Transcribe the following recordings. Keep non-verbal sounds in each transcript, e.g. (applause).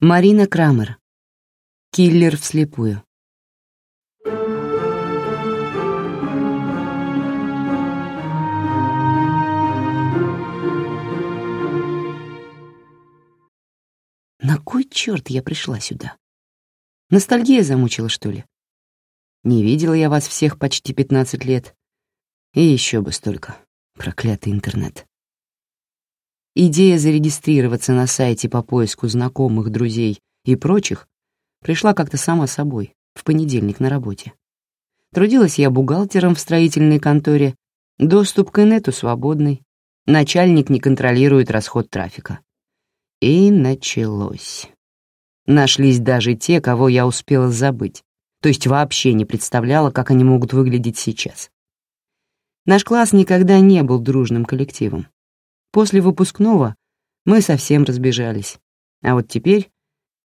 Марина Крамер. Киллер вслепую. На кой черт я пришла сюда? Ностальгия замучила, что ли? Не видела я вас всех почти 15 лет. И еще бы столько. Проклятый интернет. Идея зарегистрироваться на сайте по поиску знакомых, друзей и прочих пришла как-то сама собой, в понедельник на работе. Трудилась я бухгалтером в строительной конторе, доступ к инету свободный, начальник не контролирует расход трафика. И началось. Нашлись даже те, кого я успела забыть, то есть вообще не представляла, как они могут выглядеть сейчас. Наш класс никогда не был дружным коллективом. После выпускного мы совсем разбежались. А вот теперь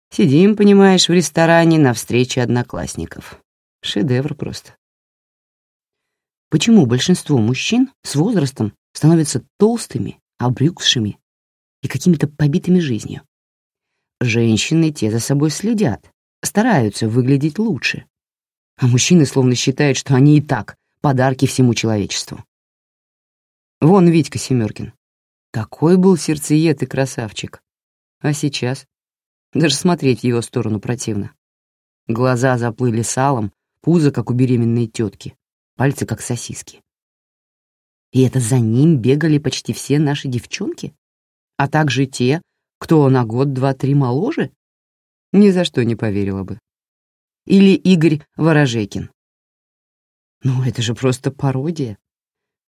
сидим, понимаешь, в ресторане на встрече одноклассников. Шедевр просто. Почему большинство мужчин с возрастом становятся толстыми, обрюкшими и какими-то побитыми жизнью? Женщины те за собой следят, стараются выглядеть лучше. А мужчины словно считают, что они и так подарки всему человечеству. Вон Витька Семёркин. Такой был сердцеед и красавчик. А сейчас? Даже смотреть в его сторону противно. Глаза заплыли салом, пузо, как у беременной тетки, пальцы, как сосиски. И это за ним бегали почти все наши девчонки? А также те, кто на год, два, три моложе? Ни за что не поверила бы. Или Игорь Ворожекин. Ну, это же просто пародия.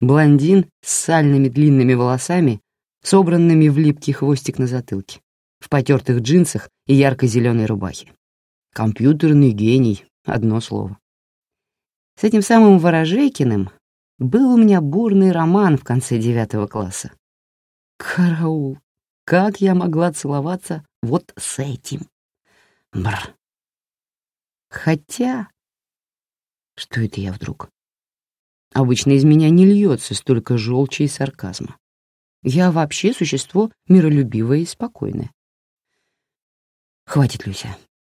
Блондин с сальными длинными волосами, собранными в липкий хвостик на затылке, в потертых джинсах и ярко-зеленой рубахе. Компьютерный гений, одно слово. С этим самым Ворожейкиным был у меня бурный роман в конце девятого класса. Караул! Как я могла целоваться вот с этим? Бр. Хотя... Что это я вдруг? Обычно из меня не льется столько желчи и сарказма. Я вообще существо миролюбивое и спокойное. Хватит, Люся.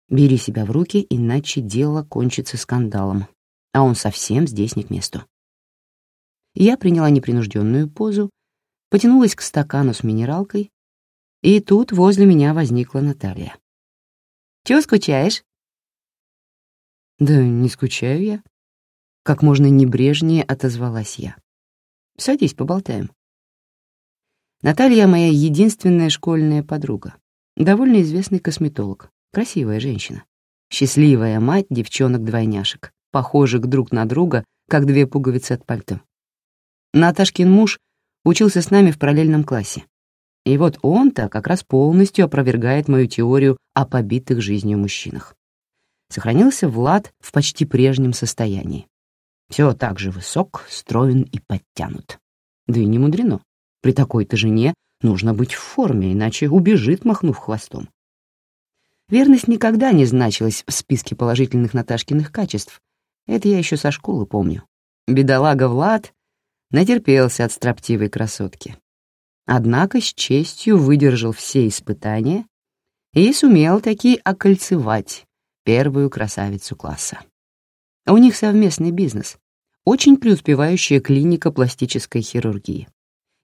Бери себя в руки, иначе дело кончится скандалом, а он совсем здесь не к месту. Я приняла непринужденную позу, потянулась к стакану с минералкой и тут возле меня возникла Наталья. «Чего скучаешь?» «Да не скучаю я». Как можно небрежнее отозвалась я. «Садись, поболтаем». Наталья — моя единственная школьная подруга, довольно известный косметолог, красивая женщина, счастливая мать девчонок-двойняшек, похожих друг на друга, как две пуговицы от пальто. Наташкин муж учился с нами в параллельном классе. И вот он-то как раз полностью опровергает мою теорию о побитых жизнью мужчинах. Сохранился Влад в почти прежнем состоянии. Все так же высок, строен и подтянут. Да и не мудрено. При такой-то жене нужно быть в форме, иначе убежит, махнув хвостом. Верность никогда не значилась в списке положительных Наташкиных качеств. Это я еще со школы помню. Бедолага Влад натерпелся от строптивой красотки однако с честью выдержал все испытания и сумел таки окольцевать первую красавицу класса. У них совместный бизнес, очень преуспевающая клиника пластической хирургии.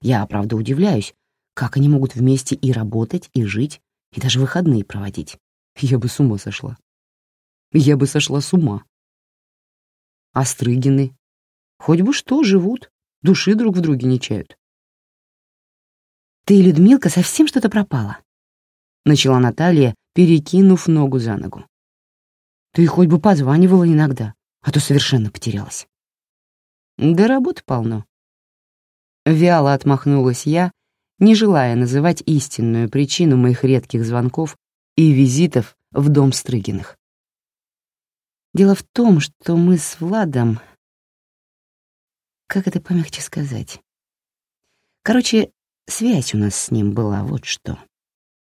Я, правда, удивляюсь, как они могут вместе и работать, и жить, и даже выходные проводить. Я бы с ума сошла. Я бы сошла с ума. Острыгины. Хоть бы что, живут, души друг в друге не чают. «Ты, Людмилка, совсем что-то пропала», — начала Наталья, перекинув ногу за ногу. «Ты хоть бы позванивала иногда, а то совершенно потерялась». «Да работы полно». Вяло отмахнулась я, не желая называть истинную причину моих редких звонков и визитов в дом Стрыгиных. Дело в том, что мы с Владом... Как это помягче сказать? Короче, Связь у нас с ним была, вот что.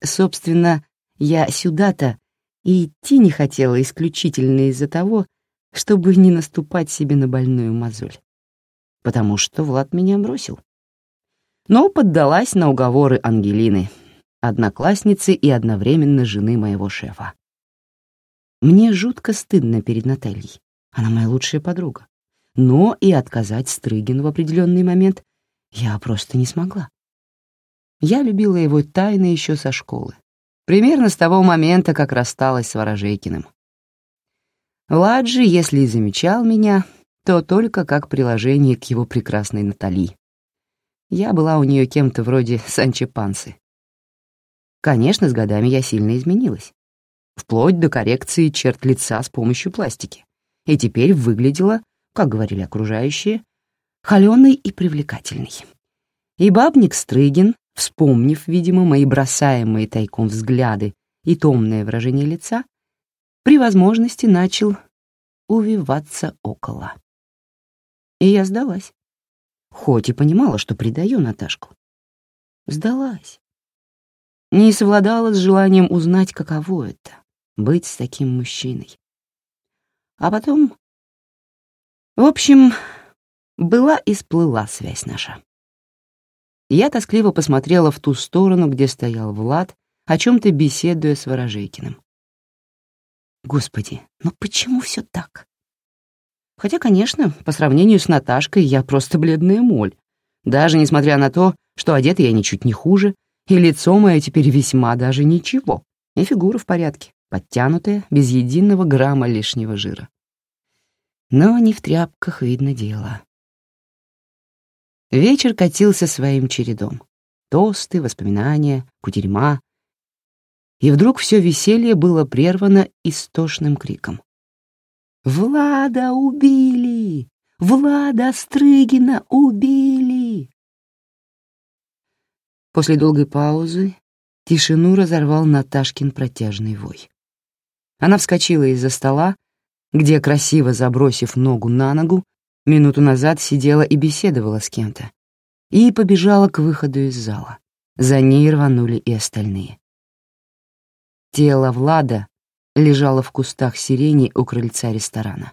Собственно, я сюда-то и идти не хотела исключительно из-за того, чтобы не наступать себе на больную мозоль. Потому что Влад меня бросил. Но поддалась на уговоры Ангелины. одноклассницы и одновременно жены моего шефа. Мне жутко стыдно перед Натальей. Она моя лучшая подруга. Но и отказать Стрыгину в определенный момент я просто не смогла. Я любила его тайно еще со школы. Примерно с того момента, как рассталась с Ворожейкиным. Влад же, если и замечал меня, то только как приложение к его прекрасной Натали. Я была у нее кем-то вроде Санчо Пансы. Конечно, с годами я сильно изменилась. Вплоть до коррекции черт лица с помощью пластики. И теперь выглядела, как говорили окружающие, холёной и привлекательной. И бабник Стрыгин, вспомнив, видимо, мои бросаемые тайком взгляды и томное выражение лица, при возможности начал увиваться около. И я сдалась. Хоть и понимала, что предаю Наташку. Сдалась. Не совладала с желанием узнать, каково это — быть с таким мужчиной. А потом... В общем, была и сплыла связь наша. Я тоскливо посмотрела в ту сторону, где стоял Влад, о чем-то беседуя с Ворожейкиным. Господи, ну почему все так? Хотя, конечно, по сравнению с Наташкой я просто бледная моль, даже несмотря на то, что одета я ничуть не хуже, и лицо мое теперь весьма даже ничего, и фигура в порядке, подтянутая, без единого грамма лишнего жира. Но не в тряпках видно дело. Вечер катился своим чередом. Тосты, воспоминания, кутерьма, и вдруг все веселье было прервано истошным криком. «Влада убили! Влада Стрыгина убили!» После долгой паузы тишину разорвал Наташкин протяжный вой. Она вскочила из-за стола, где, красиво забросив ногу на ногу, минуту назад сидела и беседовала с кем-то, и побежала к выходу из зала. За ней рванули и остальные. Тело Влада лежало в кустах сирени у крыльца ресторана.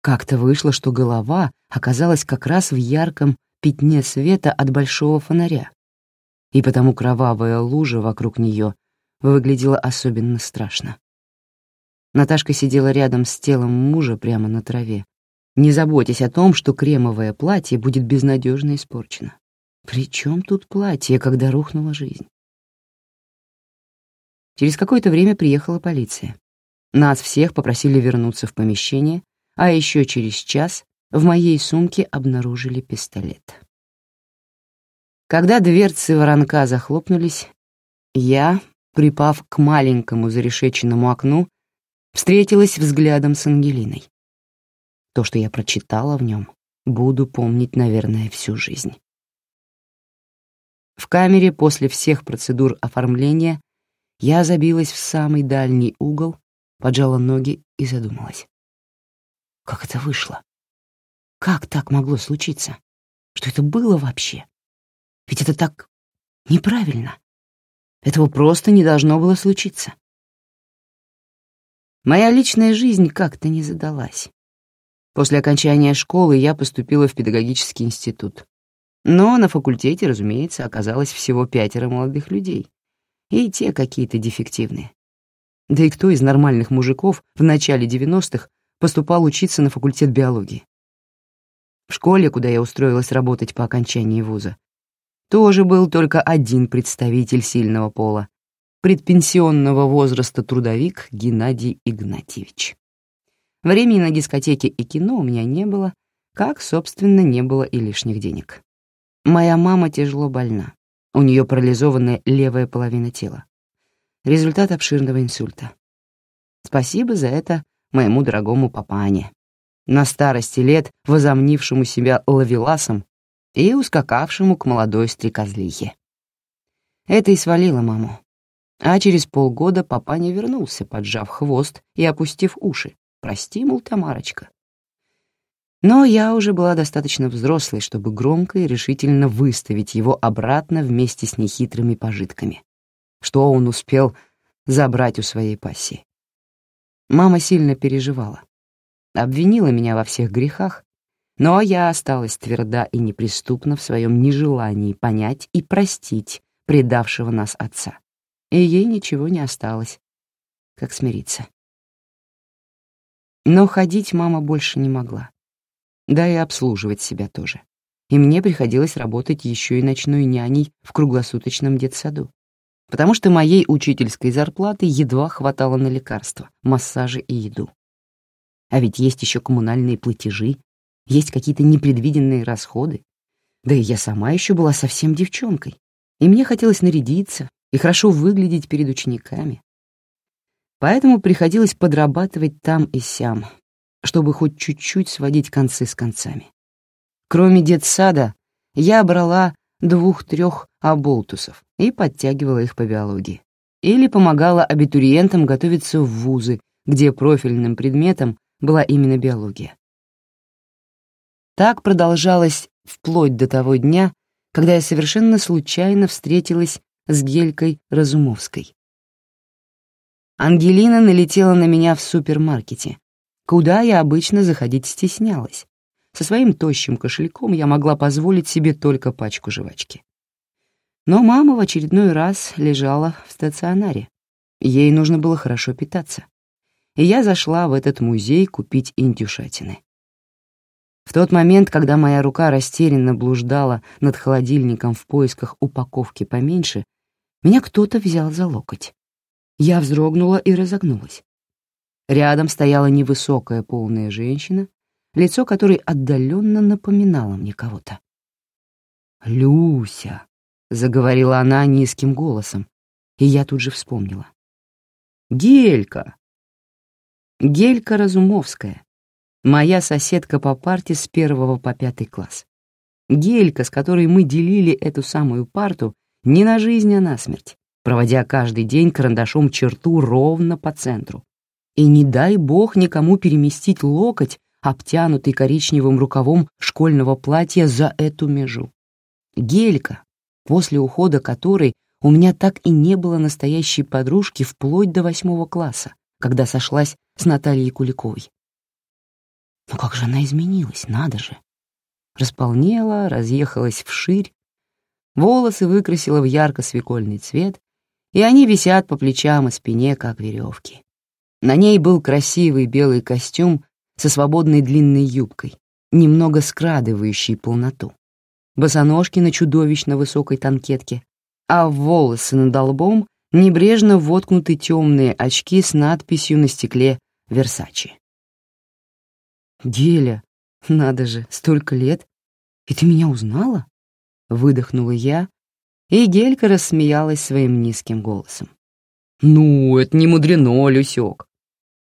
Как-то вышло, что голова оказалась как раз в ярком пятне света от большого фонаря, и потому кровавая лужа вокруг нее выглядела особенно страшно. Наташка сидела рядом с телом мужа прямо на траве, не заботясь о том, что кремовое платье будет безнадежно испорчено. При чем тут платье, когда рухнула жизнь? Через какое-то время приехала полиция. Нас всех попросили вернуться в помещение, а еще через час в моей сумке обнаружили пистолет. Когда дверцы воронка захлопнулись, я, припав к маленькому зарешеченному окну, встретилась взглядом с Ангелиной. То, что я прочитала в нем, буду помнить, наверное, всю жизнь. В камере после всех процедур оформления я забилась в самый дальний угол, поджала ноги и задумалась. Как это вышло? Как так могло случиться? Что это было вообще? Ведь это так неправильно. Этого просто не должно было случиться. Моя личная жизнь как-то не задалась. После окончания школы я поступила в педагогический институт. Но на факультете, разумеется, оказалось всего пятеро молодых людей и те какие-то дефективные. Да и кто из нормальных мужиков в начале 90-х поступал учиться на факультет биологии? В школе, куда я устроилась работать по окончании вуза, тоже был только один представитель сильного пола — предпенсионного возраста трудовик Геннадий Игнатьевич. Времени на дискотеки и кино у меня не было, как, собственно, не было и лишних денег. Моя мама тяжело больна. У нее парализованная левая половина тела. Результат обширного инсульта. Спасибо за это моему дорогому папане, на старости лет возомнившему себя лавеласом и ускакавшему к молодой стрекозлихе. Это и свалило маму. А через полгода папа не вернулся, поджав хвост и опустив уши. «Прости, мол, Тамарочка, но я уже была достаточно взрослой, чтобы громко и решительно выставить его обратно вместе с нехитрыми пожитками, что он успел забрать у своей пассии. Мама сильно переживала, обвинила меня во всех грехах, но я осталась тверда и неприступна в своем нежелании понять и простить предавшего нас отца. и ей ничего не осталось, как смириться. Но ходить мама больше не могла. Да и обслуживать себя тоже. И мне приходилось работать еще и ночной няней в круглосуточном детсаду, потому что моей учительской зарплаты едва хватало на лекарства, массажи и еду. А ведь есть еще коммунальные платежи, есть какие-то непредвиденные расходы. Да и я сама еще была совсем девчонкой, и мне хотелось нарядиться и хорошо выглядеть перед учениками. Поэтому приходилось подрабатывать там и сям, чтобы хоть чуть-чуть сводить концы с концами. Кроме детсада, я брала двух-трех оболтусов и подтягивала их по биологии. Или помогала абитуриентам готовиться в вузы, где профильным предметом была именно биология. Так продолжалось вплоть до того дня, когда я совершенно случайно встретилась с Гелькой Разумовской. Ангелина налетела на меня в супермаркете, куда я обычно заходить стеснялась. Со своим тощим кошельком я могла позволить себе только пачку жвачки. Но мама в очередной раз лежала в стационаре. Ей нужно было хорошо питаться. И я зашла в этот музей купить индюшатины. В тот момент, когда моя рука растерянно блуждала над холодильником в поисках упаковки поменьше, меня кто-то взял за локоть. Я вздрогнула и разогнулась. Рядом стояла невысокая полная женщина, лицо которой отдаленно напоминало мне кого-то. «Люся», — заговорила она низким голосом, и я тут же вспомнила. «Гелька!» Гелька Разумовская, моя соседка по парте с первого по пятый класс. Гелька, с которой мы делили эту самую парту не на жизнь, а на смерть, проводя каждый день карандашом черту ровно по центру. И не дай бог никому переместить локоть, обтянутый коричневым рукавом школьного платья за эту межу. Гелька, после ухода которой у меня так и не было настоящей подружки вплоть до восьмого класса, когда сошлась с Натальей Куликовой. Но как же она изменилась, надо же. Располнела, разъехалась вширь, волосы выкрасила в ярко-свекольный цвет, и они висят по плечам и спине, как веревки. На ней был красивый белый костюм со свободной длинной юбкой, немного скрадывающий полноту. Босоножки на чудовищно высокой танкетке, а волосы над лбом небрежно воткнуты темные очки с надписью на стекле «Версачи». «Геля, надо же, столько лет! И ты меня узнала?» — выдохнула я, и Гелька рассмеялась своим низким голосом. «Ну, это не мудрено, Люсек.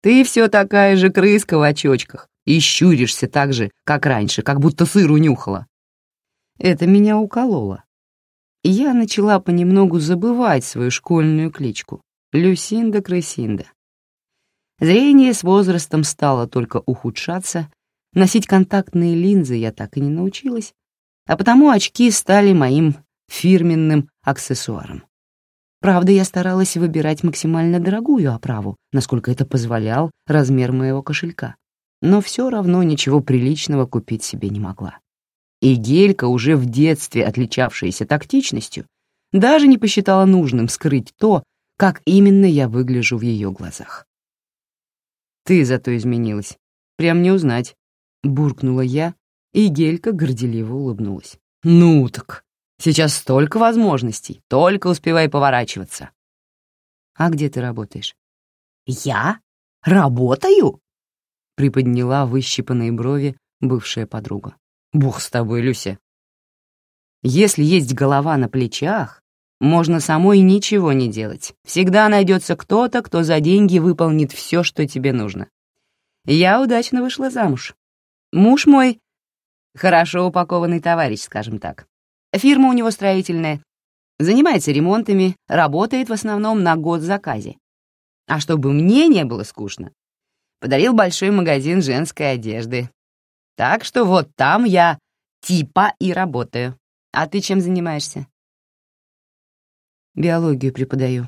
Ты все такая же крыска в очочках и щуришься так же, как раньше, как будто сыру нюхала». Это меня укололо. Я начала понемногу забывать свою школьную кличку — Люсинда-крысинда. Зрение с возрастом стало только ухудшаться, носить контактные линзы я так и не научилась, а потому очки стали моим фирменным аксессуаром. Правда, я старалась выбирать максимально дорогую оправу, насколько это позволял размер моего кошелька, но все равно ничего приличного купить себе не могла. И Гелька, уже в детстве отличавшаяся тактичностью, даже не посчитала нужным скрыть то, как именно я выгляжу в ее глазах. «Ты зато изменилась. Прям не узнать», — буркнула я, и Гелька горделиво улыбнулась. «Ну так, Сейчас столько возможностей, только успевай поворачиваться. А где ты работаешь? Я? Работаю? Приподняла выщипанные брови бывшая подруга. Бог с тобой, Люся. Если есть голова на плечах, можно самой ничего не делать. Всегда найдется кто-то, кто за деньги выполнит все, что тебе нужно. Я удачно вышла замуж. Муж мой — хорошо упакованный товарищ, скажем так. Фирма у него строительная. Занимается ремонтами, работает в основном на год заказе. А чтобы мне не было скучно, подарил большой магазин женской одежды. Так что вот там я типа и работаю. А ты чем занимаешься? Биологию преподаю.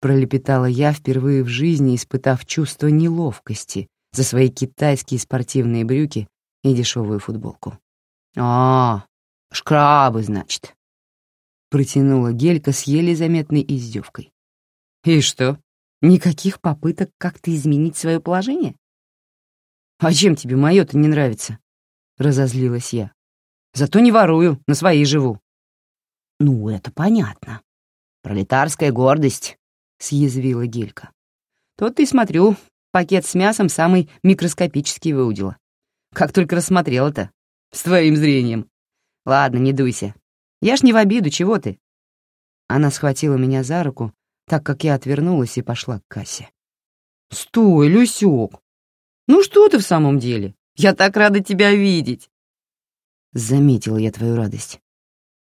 Пролепетала я впервые в жизни, испытав чувство неловкости за свои китайские спортивные брюки и дешевую футболку. «А, «Шкрабы, значит», — протянула Гелька с еле заметной издевкой. И что, никаких попыток как-то изменить свое положение? А чем тебе мое-то не нравится? Разозлилась я. Зато не ворую, на своей живу. Ну, это понятно. Пролетарская гордость, съязвила Гелька. Тот ты смотрю, пакет с мясом самый микроскопический выудила. Как только рассмотрел это, с твоим зрением. Ладно, не дуйся. Я ж не в обиду, чего ты? Она схватила меня за руку, так как я отвернулась и пошла к кассе. «Стой, Люсёк! Ну что ты в самом деле? Я так рада тебя видеть!» Заметила я твою радость.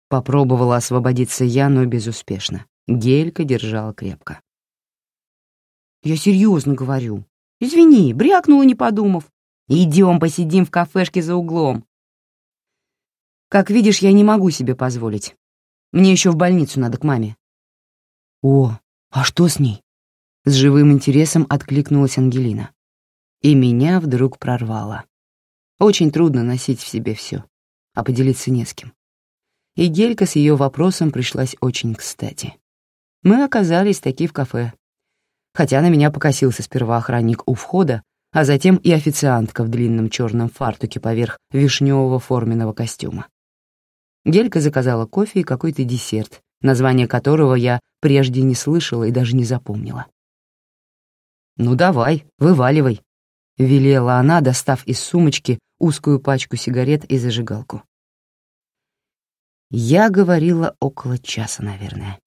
Попробовала освободиться я, но безуспешно. Гелька держала крепко. «Я серьезно говорю. Извини, брякнула, не подумав. Идем посидим в кафешке за углом. Как видишь, я не могу себе позволить. Мне еще в больницу надо к маме. О, а что с ней? С живым интересом откликнулась Ангелина. И меня вдруг прорвало. Очень трудно носить в себе все, а поделиться не с кем. И Гелька с ее вопросом пришлась очень кстати. Мы оказались таки в кафе. Хотя на меня покосился сперва охранник у входа, а затем и официантка в длинном черном фартуке поверх вишневого форменного костюма. Гелька заказала кофе и какой-то десерт, название которого я прежде не слышала и даже не запомнила. «Ну давай, вываливай», — велела она, достав из сумочки узкую пачку сигарет и зажигалку. Я говорила около часа, наверное.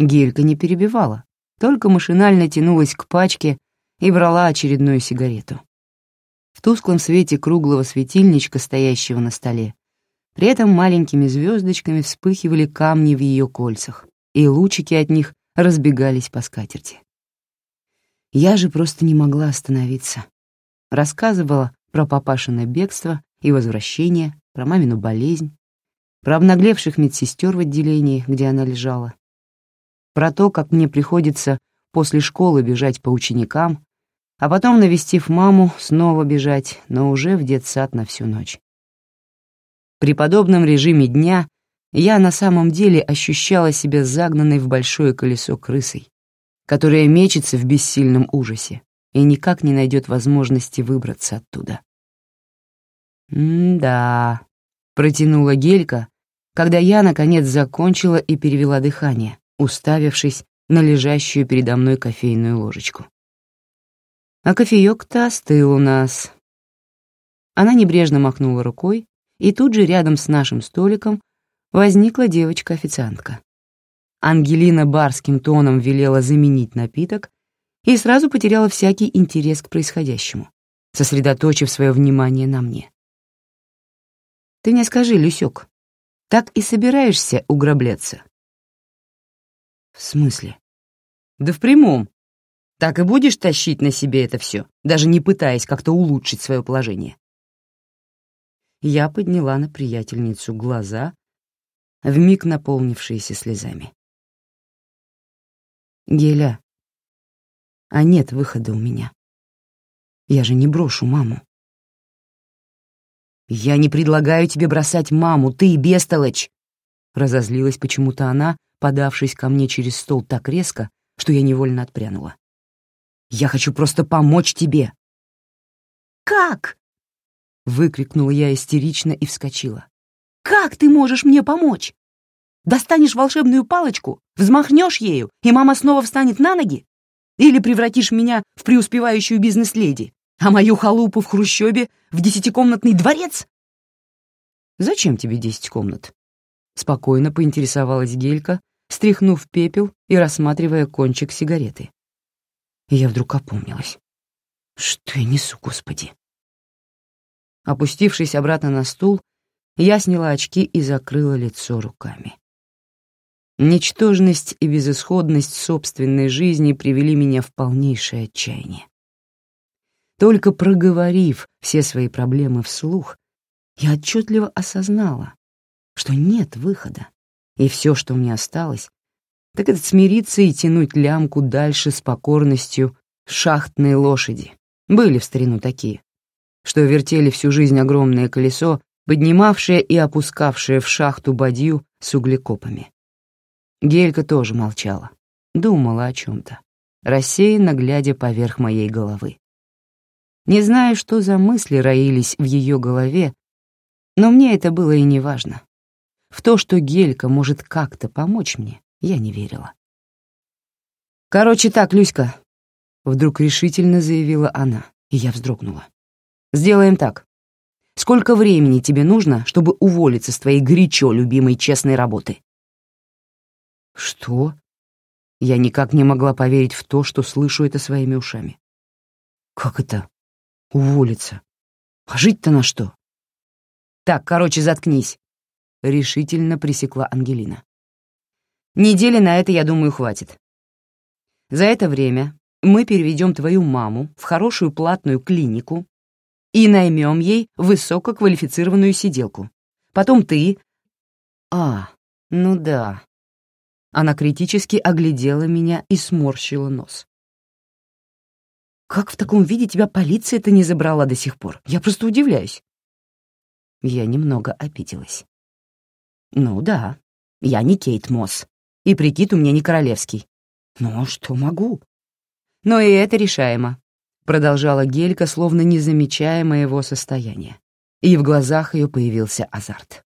Гелька не перебивала, только машинально тянулась к пачке и брала очередную сигарету. В тусклом свете круглого светильничка, стоящего на столе, при этом маленькими звездочками вспыхивали камни в ее кольцах, и лучики от них разбегались по скатерти. Я же просто не могла остановиться. Рассказывала про папашино бегство и возвращение, про мамину болезнь, про обнаглевших медсестер в отделении, где она лежала, про то, как мне приходится после школы бежать по ученикам, а потом, навестив маму, снова бежать, но уже в детсад на всю ночь. При подобном режиме дня я на самом деле ощущала себя загнанной в большое колесо крысой, которая мечется в бессильном ужасе и никак не найдет возможности выбраться оттуда. «М-да», — протянула Гелька, когда я, наконец, закончила и перевела дыхание, уставившись на лежащую передо мной кофейную ложечку. А кофеёк-то остыл у нас. Она небрежно махнула рукой, и тут же рядом с нашим столиком возникла девочка-официантка. Ангелина барским тоном велела заменить напиток и сразу потеряла всякий интерес к происходящему, сосредоточив свое внимание на мне. «Ты мне скажи, Люсёк, так и собираешься уграбляться?» «В смысле?» «Да в прямом. Так и будешь тащить на себе это все, даже не пытаясь как-то улучшить свое положение. Я подняла на приятельницу глаза, вмиг наполнившиеся слезами. «Геля, а нет выхода у меня. Я же не брошу маму». «Я не предлагаю тебе бросать маму, ты бестолочь!» Разозлилась почему-то она, подавшись ко мне через стол так резко, что я невольно отпрянула. Я хочу просто помочь тебе». «Как?» — выкрикнула я истерично и вскочила. «Как ты можешь мне помочь? Достанешь волшебную палочку, взмахнешь ею, и мама снова встанет на ноги? Или превратишь меня в преуспевающую бизнес-леди, а мою халупу в хрущебе в десятикомнатный дворец?» «Зачем тебе десять комнат?» Спокойно поинтересовалась Гелька, стряхнув пепел и рассматривая кончик сигареты. И я вдруг опомнилась. Что я несу, Господи? Опустившись обратно на стул, я сняла очки и закрыла лицо руками. Ничтожность и безысходность собственной жизни привели меня в полнейшее отчаяние. Только проговорив все свои проблемы вслух, я отчетливо осознала, что нет выхода, и все, что мне осталось, так это смириться и тянуть лямку дальше с покорностью шахтной лошади. Были в старину такие, что вертели всю жизнь огромное колесо, поднимавшее и опускавшее в шахту бадью с углекопами. Гелька тоже молчала, думала о чем-то, рассеянно глядя поверх моей головы. Не знаю, что за мысли роились в ее голове, но мне это было и не важно. В то, что Гелька может как-то помочь мне, я не верила. «Короче так, Люська», — вдруг решительно заявила она, и я вздрогнула. «Сделаем так. Сколько времени тебе нужно, чтобы уволиться с твоей горячо любимой честной работы?» «Что?» Я никак не могла поверить в то, что слышу это своими ушами. «Как это? Уволиться? А жить-то на что?» «Так, короче, заткнись», — решительно пресекла Ангелина. «Недели на это, я думаю, хватит. За это время мы переведем твою маму в хорошую платную клинику и наймем ей высококвалифицированную сиделку. Потом ты... А, ну да. Она критически оглядела меня и сморщила нос. Как в таком виде тебя полиция-то не забрала до сих пор? Я просто удивляюсь. Я немного обиделась. Ну да, я не Кейт Мосс, и прикид у меня не королевский. Ну, что могу? Но и это решаемо. Продолжала Гелька, словно не замечая моего состояния. И в глазах ее появился азарт.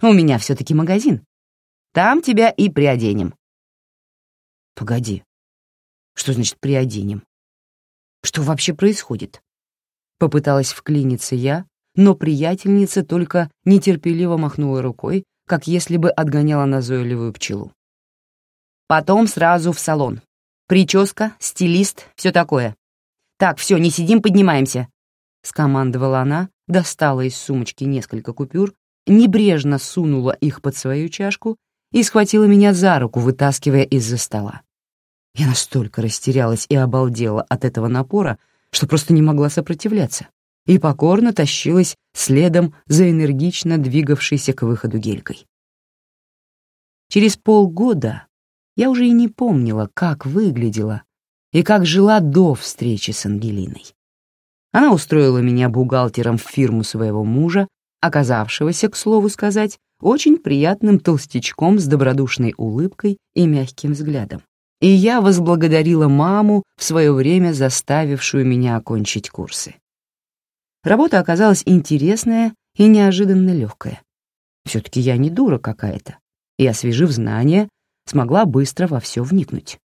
«У меня все-таки магазин. Там тебя и приоденем». «Погоди. Что значит приоденем? Что вообще происходит?» Попыталась вклиниться я, но приятельница только нетерпеливо махнула рукой, как если бы отгоняла назойливую пчелу. «Потом сразу в салон. Прическа, стилист, все такое. «Так, все, не сидим, поднимаемся», — скомандовала она, достала из сумочки несколько купюр, небрежно сунула их под свою чашку и схватила меня за руку, вытаскивая из-за стола. Я настолько растерялась и обалдела от этого напора, что просто не могла сопротивляться, и покорно тащилась следом за энергично двигавшейся к выходу гелькой. Через полгода я уже и не помнила, как выглядела и как жила до встречи с Ангелиной. Она устроила меня бухгалтером в фирму своего мужа, оказавшегося, к слову сказать, очень приятным толстячком с добродушной улыбкой и мягким взглядом. И я возблагодарила маму, в свое время заставившую меня окончить курсы. Работа оказалась интересная и неожиданно легкая. Все-таки я не дура какая-то, и, освежив знания, смогла быстро во все вникнуть.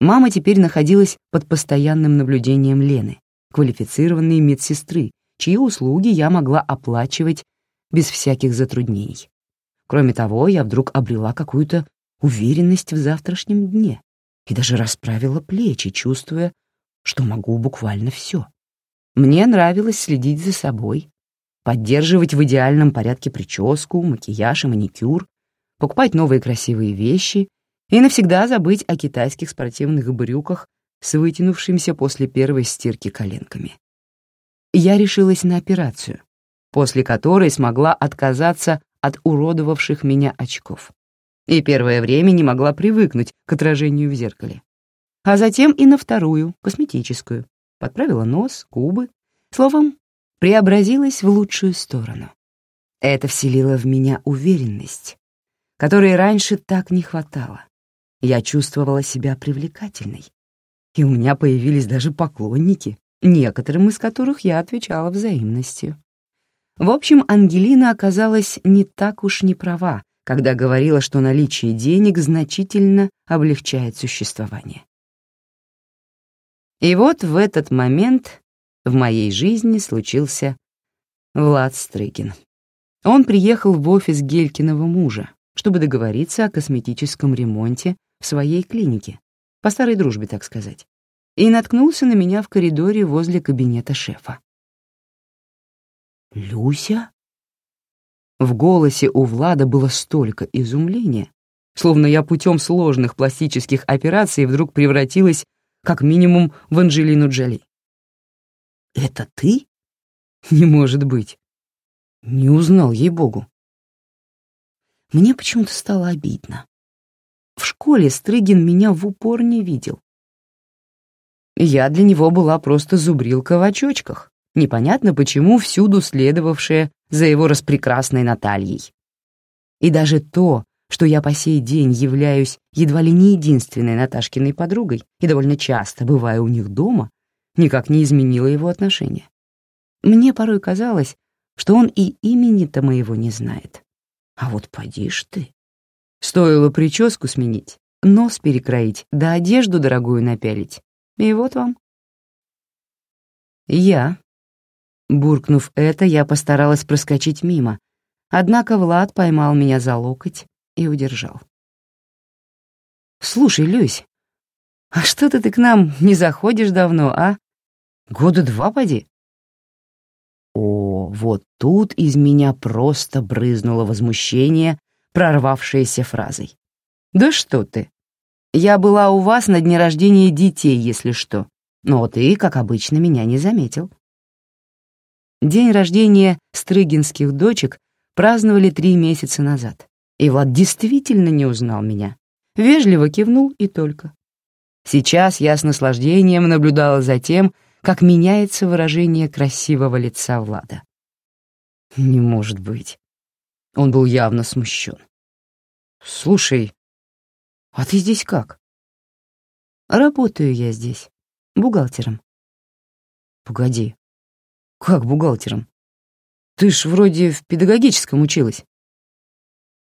Мама теперь находилась под постоянным наблюдением Лены, квалифицированной медсестры, чьи услуги я могла оплачивать без всяких затруднений. Кроме того, я вдруг обрела какую-то уверенность в завтрашнем дне и даже расправила плечи, чувствуя, что могу буквально все. Мне нравилось следить за собой, поддерживать в идеальном порядке прическу, макияж и маникюр, покупать новые красивые вещи и навсегда забыть о китайских спортивных брюках с вытянувшимися после первой стирки коленками. Я решилась на операцию, после которой смогла отказаться от уродовавших меня очков. И первое время не могла привыкнуть к отражению в зеркале. А затем и на вторую, косметическую. Подправила нос, губы. Словом, преобразилась в лучшую сторону. Это вселило в меня уверенность, которой раньше так не хватало. Я чувствовала себя привлекательной. И у меня появились даже поклонники, некоторым из которых я отвечала взаимностью. В общем, Ангелина оказалась не так уж не права, когда говорила, что наличие денег значительно облегчает существование. И вот в этот момент в моей жизни случился Влад Стрыгин. Он приехал в офис Гелькиного мужа, чтобы договориться о косметическом ремонте в своей клинике, по старой дружбе, так сказать, и наткнулся на меня в коридоре возле кабинета шефа. «Люся?» В голосе у Влада было столько изумления, словно я путем сложных пластических операций вдруг превратилась как минимум в Анджелину Джоли. «Это ты?» «Не может быть». Не узнал, ей-богу. Мне почему-то стало обидно. В школе Стрыгин меня в упор не видел. Я для него была просто зубрилка в очочках, непонятно почему всюду следовавшая за его распрекрасной Натальей. И даже то, что я по сей день являюсь едва ли не единственной Наташкиной подругой и довольно часто бываю у них дома, никак не изменило его отношение. Мне порой казалось, что он и имени-то моего не знает. А вот поди ж ты. Стоило прическу сменить, нос перекроить, да одежду дорогую напялить. И вот вам. Я. Буркнув это, я постаралась проскочить мимо, однако Влад поймал меня за локоть и удержал. «Слушай, Люсь, а что-то ты к нам не заходишь давно, а? Года два поди?» О, вот тут из меня просто брызнуло возмущение, прорвавшееся фразой. «Да что ты! Я была у вас на дне рождения детей, если что, но ты, как обычно, меня не заметил». День рождения стрыгинских дочек праздновали три месяца назад, и Влад действительно не узнал меня. Вежливо кивнул и только. Сейчас я с наслаждением наблюдала за тем, как меняется выражение красивого лица Влада. Не может быть. Он был явно смущен. «Слушай, а ты здесь как?» «Работаю я здесь, бухгалтером». «Погоди, как бухгалтером? Ты ж вроде в педагогическом училась».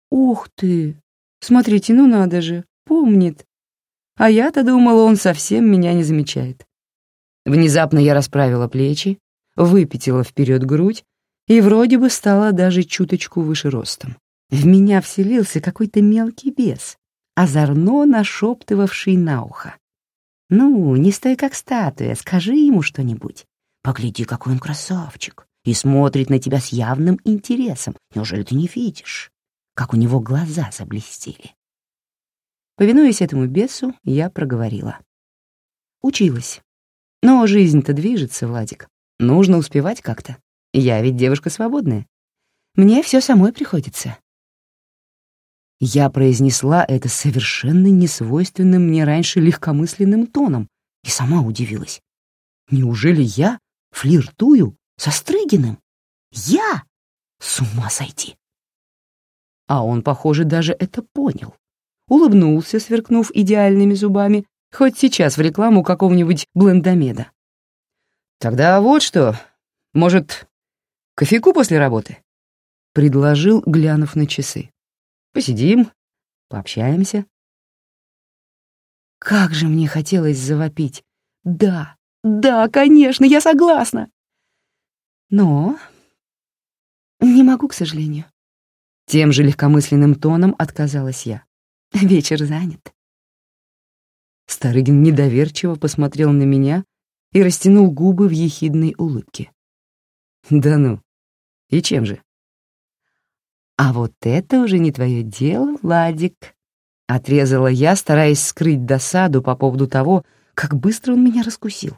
«Ух ты! Смотрите, ну надо же, помнит. А я-то думала, он совсем меня не замечает. Внезапно я расправила плечи, выпятила вперед грудь и вроде бы стала даже чуточку выше ростом. В меня вселился какой-то мелкий бес, озорно нашептывавший на ухо. «Ну, не стой как статуя, скажи ему что-нибудь. Погляди, какой он красавчик, и смотрит на тебя с явным интересом. Неужели ты не видишь, как у него глаза заблестели?» Повинуясь этому бесу, я проговорила. Училась. Но жизнь-то движется, Владик. Нужно успевать как-то. Я ведь девушка свободная. Мне все самой приходится. Я произнесла это совершенно несвойственным мне раньше легкомысленным тоном и сама удивилась. Неужели я флиртую со Стрыгиным? Я? С ума сойти! А он, похоже, даже это понял. Улыбнулся, сверкнув идеальными зубами, Хоть сейчас в рекламу какого-нибудь блендомеда. Тогда вот что. Может, кофейку после работы? Предложил, глянув на часы. Посидим, пообщаемся. Как же мне хотелось завопить. Да, да, конечно, я согласна. Но не могу, к сожалению. Тем же легкомысленным тоном отказалась я. Вечер занят. Старыгин недоверчиво посмотрел на меня и растянул губы в ехидной улыбке. «Да ну, и чем же?» «А вот это уже не твое дело, Владик», — отрезала я, стараясь скрыть досаду по поводу того, как быстро он меня раскусил,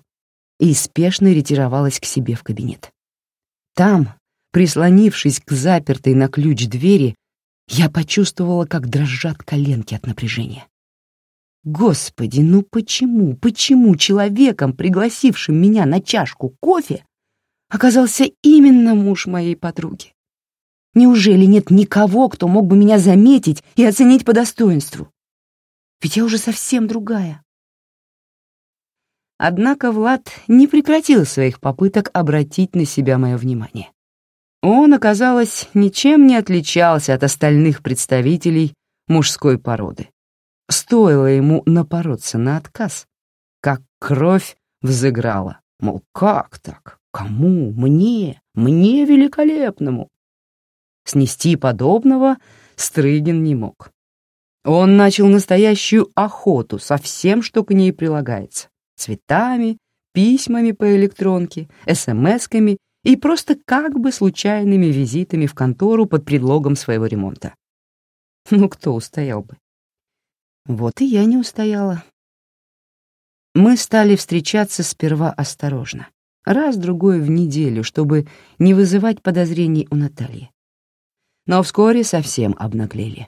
и спешно ретировалась к себе в кабинет. Там, прислонившись к запертой на ключ двери, я почувствовала, как дрожат коленки от напряжения. Господи, ну почему, почему человеком, пригласившим меня на чашку кофе, оказался именно муж моей подруги? Неужели нет никого, кто мог бы меня заметить и оценить по достоинству? Ведь я уже совсем другая. Однако Влад не прекратил своих попыток обратить на себя мое внимание. Он, оказалось, ничем не отличался от остальных представителей мужской породы. Стоило ему напороться на отказ, как кровь взыграла. Мол, как так? Кому? Мне? Мне великолепному? Снести подобного Стрыгин не мог. Он начал настоящую охоту со всем, что к ней прилагается. Цветами, письмами по электронке, смс-ками и просто как бы случайными визитами в контору под предлогом своего ремонта. Ну, кто устоял бы? Вот и я не устояла. Мы стали встречаться сперва осторожно, раз-другой в неделю, чтобы не вызывать подозрений у Натальи. Но вскоре совсем обнаглели.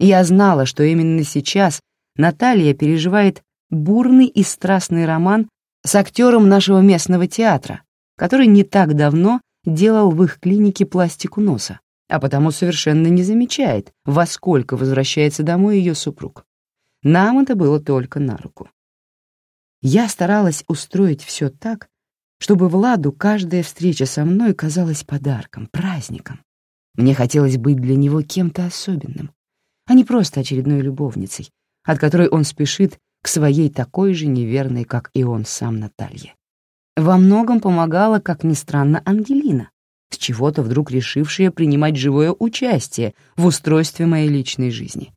Я знала, что именно сейчас Наталья переживает бурный и страстный роман с актером нашего местного театра, который не так давно делал в их клинике пластику носа, а потому совершенно не замечает, во сколько возвращается домой ее супруг. Нам это было только на руку. Я старалась устроить все так, чтобы Владу каждая встреча со мной казалась подарком, праздником. Мне хотелось быть для него кем-то особенным, а не просто очередной любовницей, от которой он спешит к своей такой же неверной, как и он сам Наталье. Во многом помогала, как ни странно, Ангелина, с чего-то вдруг решившая принимать живое участие в устройстве моей личной жизни.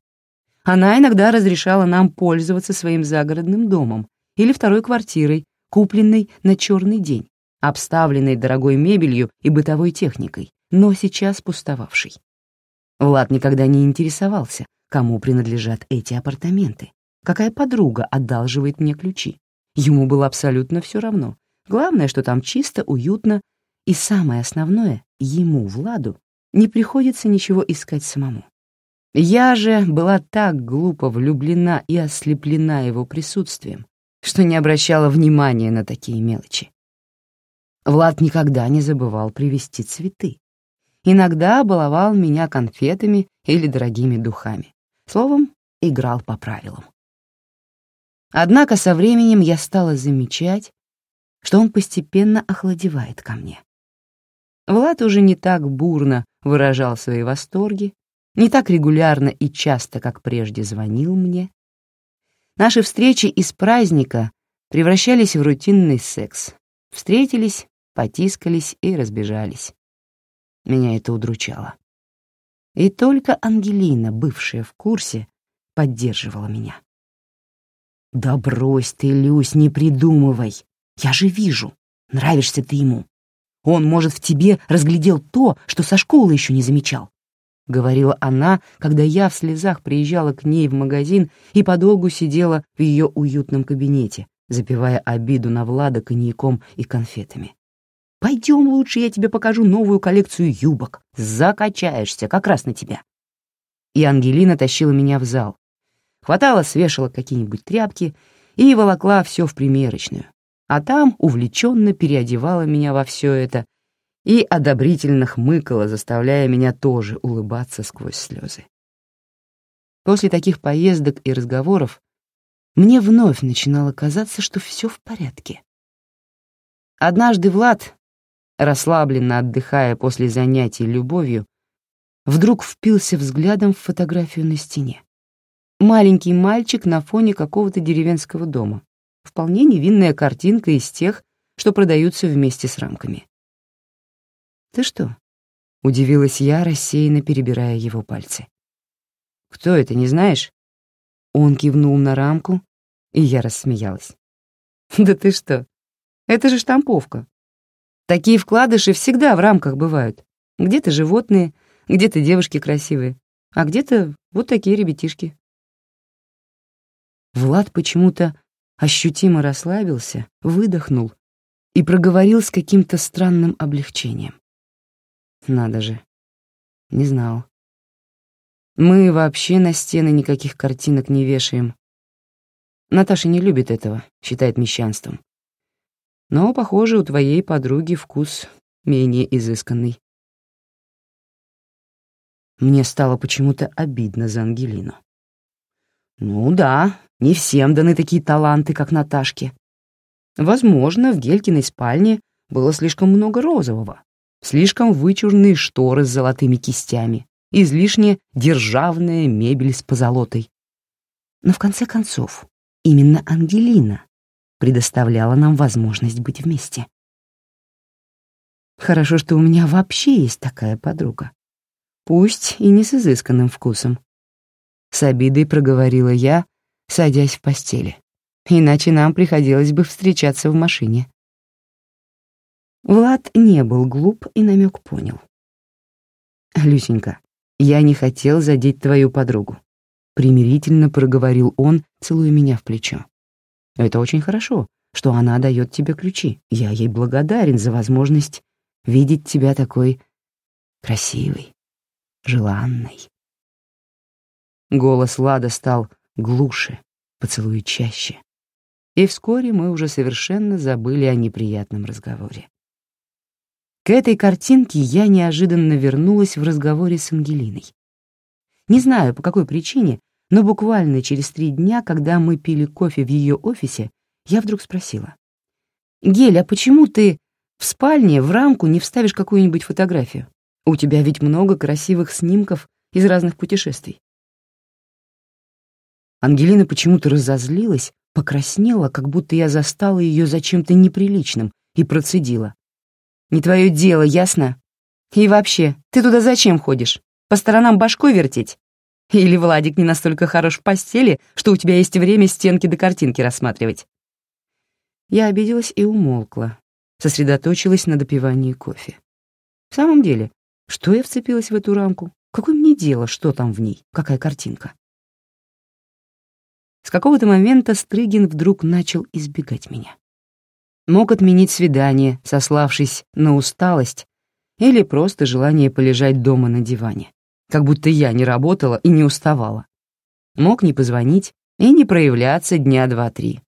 Она иногда разрешала нам пользоваться своим загородным домом или второй квартирой, купленной на черный день, обставленной дорогой мебелью и бытовой техникой, но сейчас пустовавшей. Влад никогда не интересовался, кому принадлежат эти апартаменты, какая подруга одалживает мне ключи. Ему было абсолютно все равно. Главное, что там чисто, уютно, и самое основное, ему, Владу, не приходится ничего искать самому. Я же была так глупо влюблена и ослеплена его присутствием, что не обращала внимания на такие мелочи. Влад никогда не забывал привезти цветы. Иногда баловал меня конфетами или дорогими духами. Словом, играл по правилам. Однако со временем я стала замечать, что он постепенно охладевает ко мне. Влад уже не так бурно выражал свои восторги, не так регулярно и часто, как прежде, звонил мне. Наши встречи из праздника превращались в рутинный секс. Встретились, потискались и разбежались. Меня это удручало. И только Ангелина, бывшая в курсе, поддерживала меня. «Да брось ты, Люсь, не придумывай. Я же вижу, нравишься ты ему. Он, может, в тебе разглядел то, что со школы еще не замечал. — говорила она, когда я в слезах приезжала к ней в магазин и подолгу сидела в ее уютном кабинете, запивая обиду на Влада коньяком и конфетами. Пойдем лучше, я тебе покажу новую коллекцию юбок. Закачаешься, как раз на тебя. И Ангелина тащила меня в зал. Хватала, свешала какие-нибудь тряпки и волокла все в примерочную. А там увлеченно переодевала меня во все это и одобрительно хмыкала, заставляя меня тоже улыбаться сквозь слезы. После таких поездок и разговоров мне вновь начинало казаться, что все в порядке. Однажды Влад, расслабленно отдыхая после занятий любовью, вдруг впился взглядом в фотографию на стене. Маленький мальчик на фоне какого-то деревенского дома. Вполне невинная картинка из тех, что продаются вместе с рамками. «Ты что?» — удивилась я, рассеянно перебирая его пальцы. «Кто это, не знаешь?» Он кивнул на рамку, и я рассмеялась. (laughs) «Да ты что? Это же штамповка. Такие вкладыши всегда в рамках бывают. Где-то животные, где-то девушки красивые, а где-то вот такие ребятишки. Влад почему-то ощутимо расслабился, выдохнул и проговорил с каким-то странным облегчением. Надо же, не знал. Мы вообще на стены никаких картинок не вешаем. Наташа не любит этого, считает мещанством. Но, похоже, у твоей подруги вкус менее изысканный. Мне стало почему-то обидно за Ангелину. Ну да, не всем даны такие таланты, как Наташке. Возможно, в Гелькиной спальне было слишком много розового, слишком вычурные шторы с золотыми кистями, излишне державная мебель с позолотой. Но в конце концов, именно Ангелина предоставляла нам возможность быть вместе. Хорошо, что у меня вообще есть такая подруга. Пусть и не с изысканным вкусом. С обидой проговорила я, садясь в постели. Иначе нам приходилось бы встречаться в машине. Влад не был глуп и намек понял. «Люсенька, я не хотел задеть твою подругу», — примирительно проговорил он, целуя меня в плечо. Это очень хорошо, что она дает тебе ключи. Я ей благодарен за возможность видеть тебя такой красивой, желанной. Голос Лада стал глуше, поцелуй чаще. И вскоре мы уже совершенно забыли о неприятном разговоре. К этой картинке я неожиданно вернулась в разговоре с Ангелиной. Не знаю, по какой причине, но буквально через три дня, когда мы пили кофе в ее офисе, я вдруг спросила. «Гель, а почему ты в спальне в рамку не вставишь какую-нибудь фотографию? У тебя ведь много красивых снимков из разных путешествий». Ангелина почему-то разозлилась, покраснела, как будто я застала ее за чем-то неприличным, и процедила. «Не твое дело, ясно? И вообще, ты туда зачем ходишь? По сторонам башкой вертеть? Или Владик не настолько хорош в постели, что у тебя есть время стенки до картинки рассматривать?» Я обиделась и умолкла, сосредоточилась на допивании кофе. В самом деле, что я вцепилась в эту рамку? Какое мне дело, что там в ней, какая картинка? С какого-то момента Стрыгин вдруг начал избегать меня. Мог отменить свидание, сославшись на усталость или просто желание полежать дома на диване, как будто я не работала и не уставала. Мог не позвонить и не проявляться дня два-три.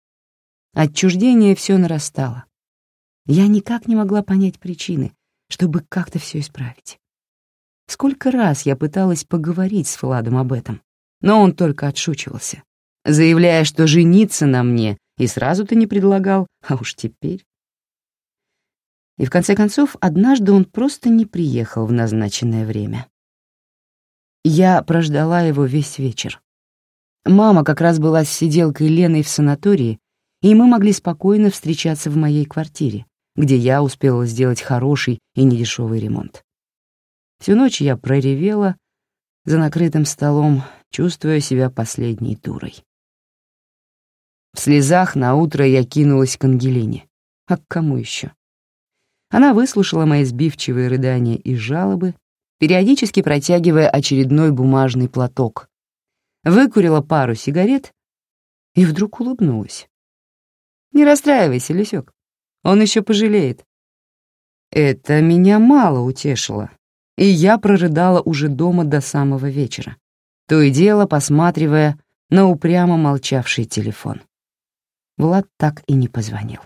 Отчуждение все нарастало. Я никак не могла понять причины, чтобы как-то все исправить. Сколько раз я пыталась поговорить с Владом об этом, но он только отшучивался заявляя, что жениться на мне и сразу-то не предлагал, а уж теперь. И в конце концов, однажды он просто не приехал в назначенное время. Я прождала его весь вечер. Мама как раз была с сиделкой Леной в санатории, и мы могли спокойно встречаться в моей квартире, где я успела сделать хороший и недешевый ремонт. Всю ночь я проревела за накрытым столом, чувствуя себя последней дурой. В слезах на утро я кинулась к Ангелине. А к кому еще? Она выслушала мои сбивчивые рыдания и жалобы, периодически протягивая очередной бумажный платок, выкурила пару сигарет и вдруг улыбнулась. «Не расстраивайся, Лисёк, он еще пожалеет». Это меня мало утешило, и я прорыдала уже дома до самого вечера, то и дело посматривая на упрямо молчавший телефон. Влад так и не позвонил.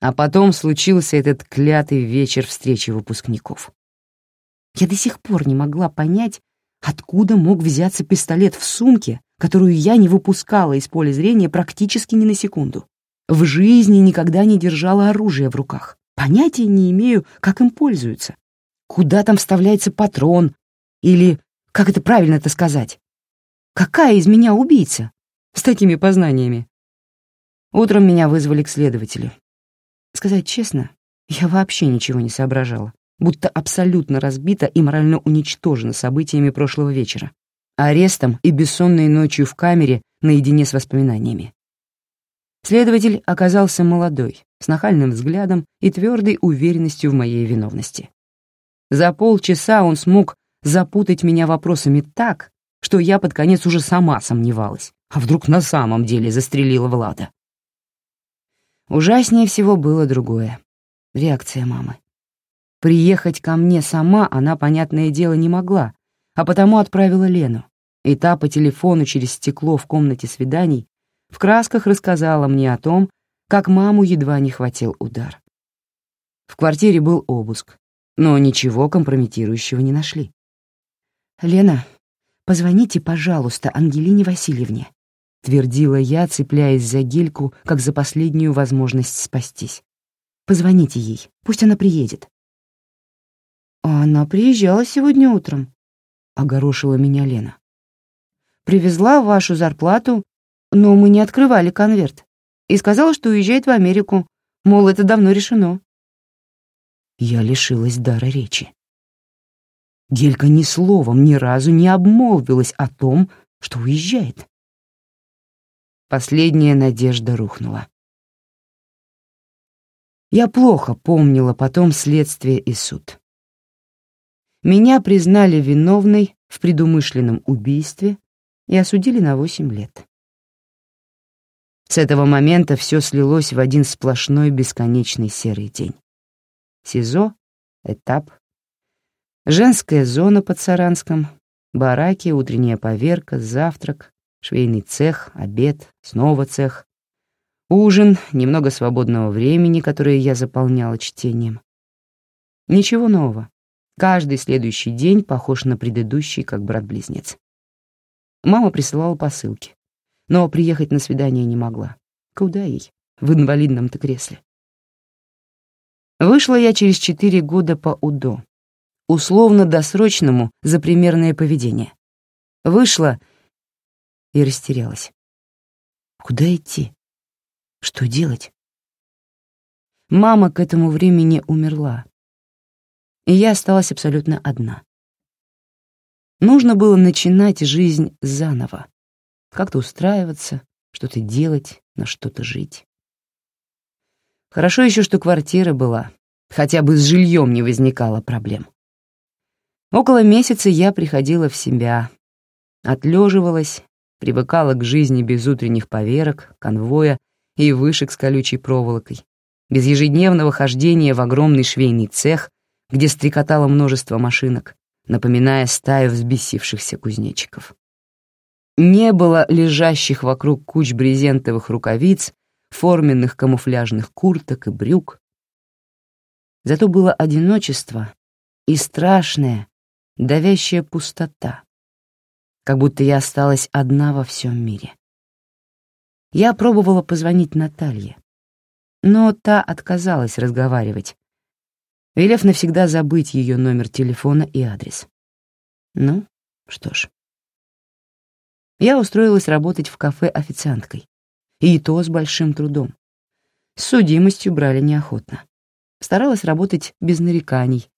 А потом случился этот клятый вечер встречи выпускников. Я до сих пор не могла понять, откуда мог взяться пистолет в сумке, которую я не выпускала из поля зрения практически ни на секунду. В жизни никогда не держала оружие в руках. Понятия не имею, как им пользуются. Куда там вставляется патрон? Или, как это правильно это сказать? Какая из меня убийца? С такими познаниями. Утром меня вызвали к следователю. Сказать честно, я вообще ничего не соображала, будто абсолютно разбита и морально уничтожена событиями прошлого вечера, арестом и бессонной ночью в камере наедине с воспоминаниями. Следователь оказался молодой, с нахальным взглядом и твердой уверенностью в моей виновности. За полчаса он смог запутать меня вопросами так, что я под конец уже сама сомневалась, а вдруг на самом деле застрелила Влада? Ужаснее всего было другое — реакция мамы. Приехать ко мне сама она, понятное дело, не могла, а потому отправила Лену, и та по телефону через стекло в комнате свиданий в красках рассказала мне о том, как маму едва не хватил удар. В квартире был обыск, но ничего компрометирующего не нашли. «Лена, позвоните, пожалуйста, Ангелине Васильевне твердила я, цепляясь за гельку, как за последнюю возможность спастись. «Позвоните ей, пусть она приедет». «А она приезжала сегодня утром», — огорошила меня Лена. «Привезла вашу зарплату, но мы не открывали конверт, и сказала, что уезжает в Америку, мол, это давно решено». Я лишилась дара речи. Гелька ни словом ни разу не обмолвилась о том, что уезжает. Последняя надежда рухнула. Я плохо помнила потом следствие и суд. Меня признали виновной в предумышленном убийстве и осудили на восемь лет. С этого момента все слилось в один сплошной бесконечный серый день. СИЗО, этап, женская зона под Саранском, бараки, утренняя поверка, завтрак, швейный цех, обед, снова цех, Ужин, немного свободного времени, которое я заполняла чтением. Ничего нового. Каждый следующий день похож на предыдущий, как брат-близнец. Мама присылала посылки, но приехать на свидание не могла. Куда ей? В инвалидном-то кресле. Вышла я через четыре года по УДО, условно-досрочному за примерное поведение. Вышла и растерялась. Куда идти? Что делать? Мама к этому времени умерла, и я осталась абсолютно одна. Нужно было начинать жизнь заново, как-то устраиваться, что-то делать, на что-то жить. Хорошо еще, что квартира была, хотя бы с жильем не возникало проблем. Около месяца я приходила в себя, отлеживалась, привыкала к жизни без утренних поверок, конвоя и вышек с колючей проволокой, без ежедневного хождения в огромный швейный цех, где стрекотало множество машинок, напоминая стаю взбесившихся кузнечиков. Не было лежащих вокруг куч брезентовых рукавиц, форменных камуфляжных курток и брюк. Зато было одиночество и страшная, давящая пустота, как будто я осталась одна во всем мире. Я пробовала позвонить Наталье, но та отказалась разговаривать, велев навсегда забыть ее номер телефона и адрес. Ну, что ж. Я устроилась работать в кафе официанткой, и то с большим трудом. С судимостью брали неохотно. Старалась работать без нареканий,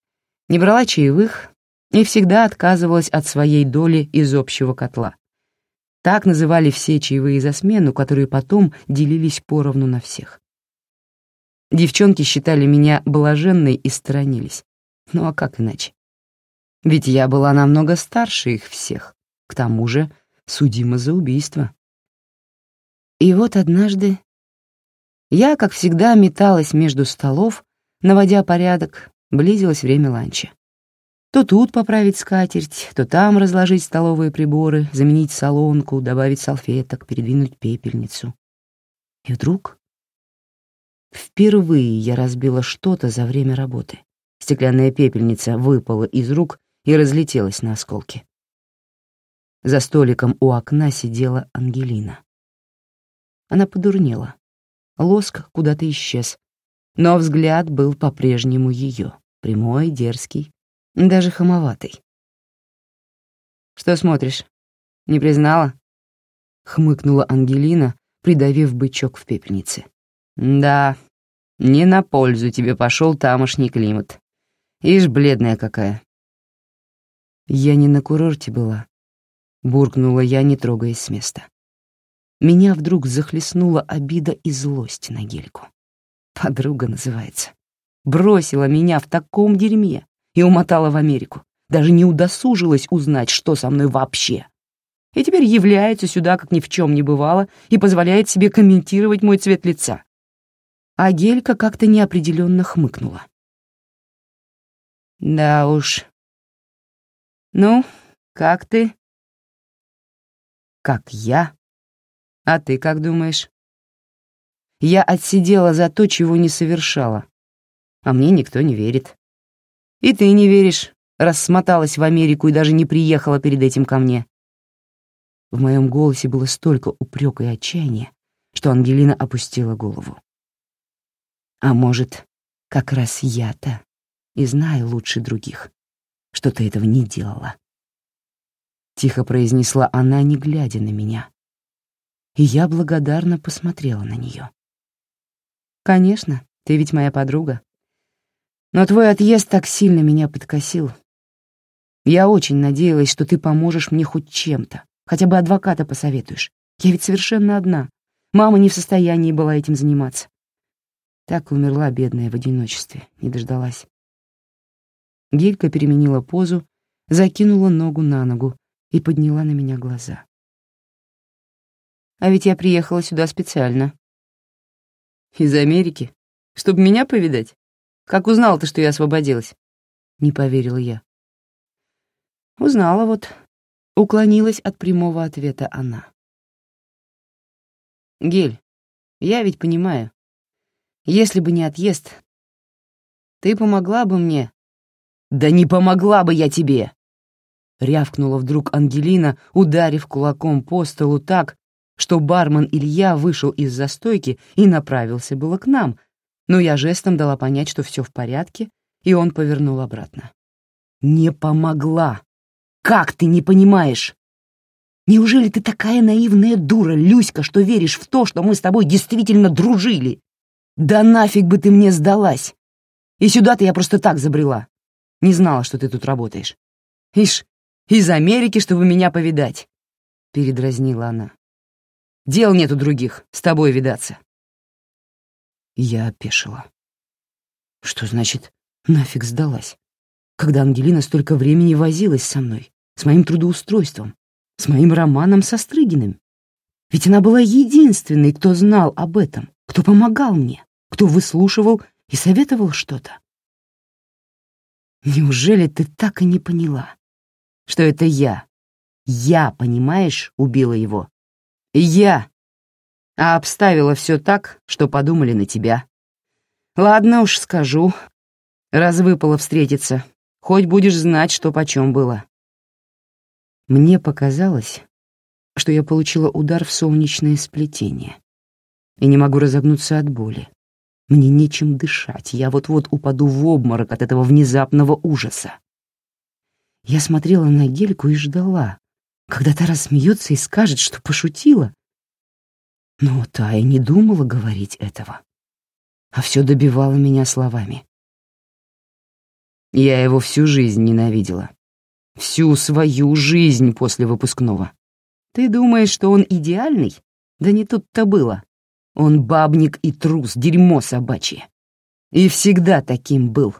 не брала чаевых и всегда отказывалась от своей доли из общего котла. Так называли все чаевые за смену, которые потом делились поровну на всех. Девчонки считали меня блаженной и сторонились. Ну а как иначе? Ведь я была намного старше их всех, к тому же судима за убийство. И вот однажды я, как всегда, металась между столов, наводя порядок, близилось время ланча. То тут поправить скатерть, то там разложить столовые приборы, заменить солонку, добавить салфеток, передвинуть пепельницу. И вдруг Впервые я разбила что-то за время работы. Стеклянная пепельница выпала из рук и разлетелась на осколки. За столиком у окна сидела Ангелина. Она подурнела. Лоск куда-то исчез, но взгляд был по-прежнему ее, прямой, дерзкий, даже хамоватый. «Что смотришь? Не признала?» — хмыкнула Ангелина, придавив бычок в пепельнице. Да, не на пользу тебе пошел тамошний климат. Ишь, бледная какая. Я не на курорте была, буркнула я, не трогаясь с места. Меня вдруг захлестнула обида и злость на Гельку. Подруга называется. Бросила меня в таком дерьме и умотала в Америку. Даже не удосужилась узнать, что со мной вообще. И теперь является сюда, как ни в чем не бывало, и позволяет себе комментировать мой цвет лица а Гелька как-то неопределенно хмыкнула. «Да уж. Ну, как ты?» «Как я? А ты как думаешь?» «Я отсидела за то, чего не совершала, а мне никто не верит. И ты не веришь, раз смоталась в Америку и даже не приехала перед этим ко мне». В моем голосе было столько упрека и отчаяния, что Ангелина опустила голову. А может, как раз я-то и знаю лучше других, что ты этого не делала. Тихо произнесла она, не глядя на меня. И я благодарно посмотрела на нее. Конечно, ты ведь моя подруга. Но твой отъезд так сильно меня подкосил. Я очень надеялась, что ты поможешь мне хоть чем-то, хотя бы адвоката посоветуешь. Я ведь совершенно одна. Мама не в состоянии была этим заниматься. Так умерла бедная в одиночестве, не дождалась. Гелька переменила позу, закинула ногу на ногу и подняла на меня глаза. А ведь я приехала сюда специально. Из Америки? Чтобы меня повидать? Как узнала ты, что я освободилась? Не поверила я. Узнала вот. Уклонилась от прямого ответа она. Гель, Я ведь понимаю, если бы не отъезд, ты помогла бы мне. Да не помогла бы я тебе! Рявкнула вдруг Ангелина, ударив кулаком по столу так, что бармен Илья вышел из застойки и направился было к нам, но я жестом дала понять, что все в порядке, и он повернул обратно. «Не помогла! Как ты не понимаешь? Неужели ты такая наивная дура, Люська, что веришь в то, что мы с тобой действительно дружили? Да нафиг бы ты мне сдалась! И сюда-то я просто так забрела. Не знала, что ты тут работаешь. Ишь, из Америки, чтобы меня повидать!» — передразнила она. Дел нету других, с тобой видаться. Я опешила. Что значит «нафиг сдалась»? Когда Ангелина столько времени возилась со мной, с моим трудоустройством, с моим романом со Стрыгиным. Ведь она была единственной, кто знал об этом, кто помогал мне, кто выслушивал и советовал что-то. Неужели ты так и не поняла, что это я, я, понимаешь, убила его? Я. А обставила все так, что подумали на тебя. Ладно уж, скажу. Раз выпало встретиться, хоть будешь знать, что почем было. Мне показалось, что я получила удар в солнечное сплетение и не могу разогнуться от боли. Мне нечем дышать, я вот-вот упаду в обморок от этого внезапного ужаса. Я смотрела на Гельку и ждала, когда та рассмеется и скажет, что пошутила. Но та и не думала говорить этого, а все добивала меня словами. Я его всю жизнь ненавидела. Всю свою жизнь после выпускного. Ты думаешь, что он идеальный? Да не тут-то было. Он бабник и трус, дерьмо собачье. И всегда таким был.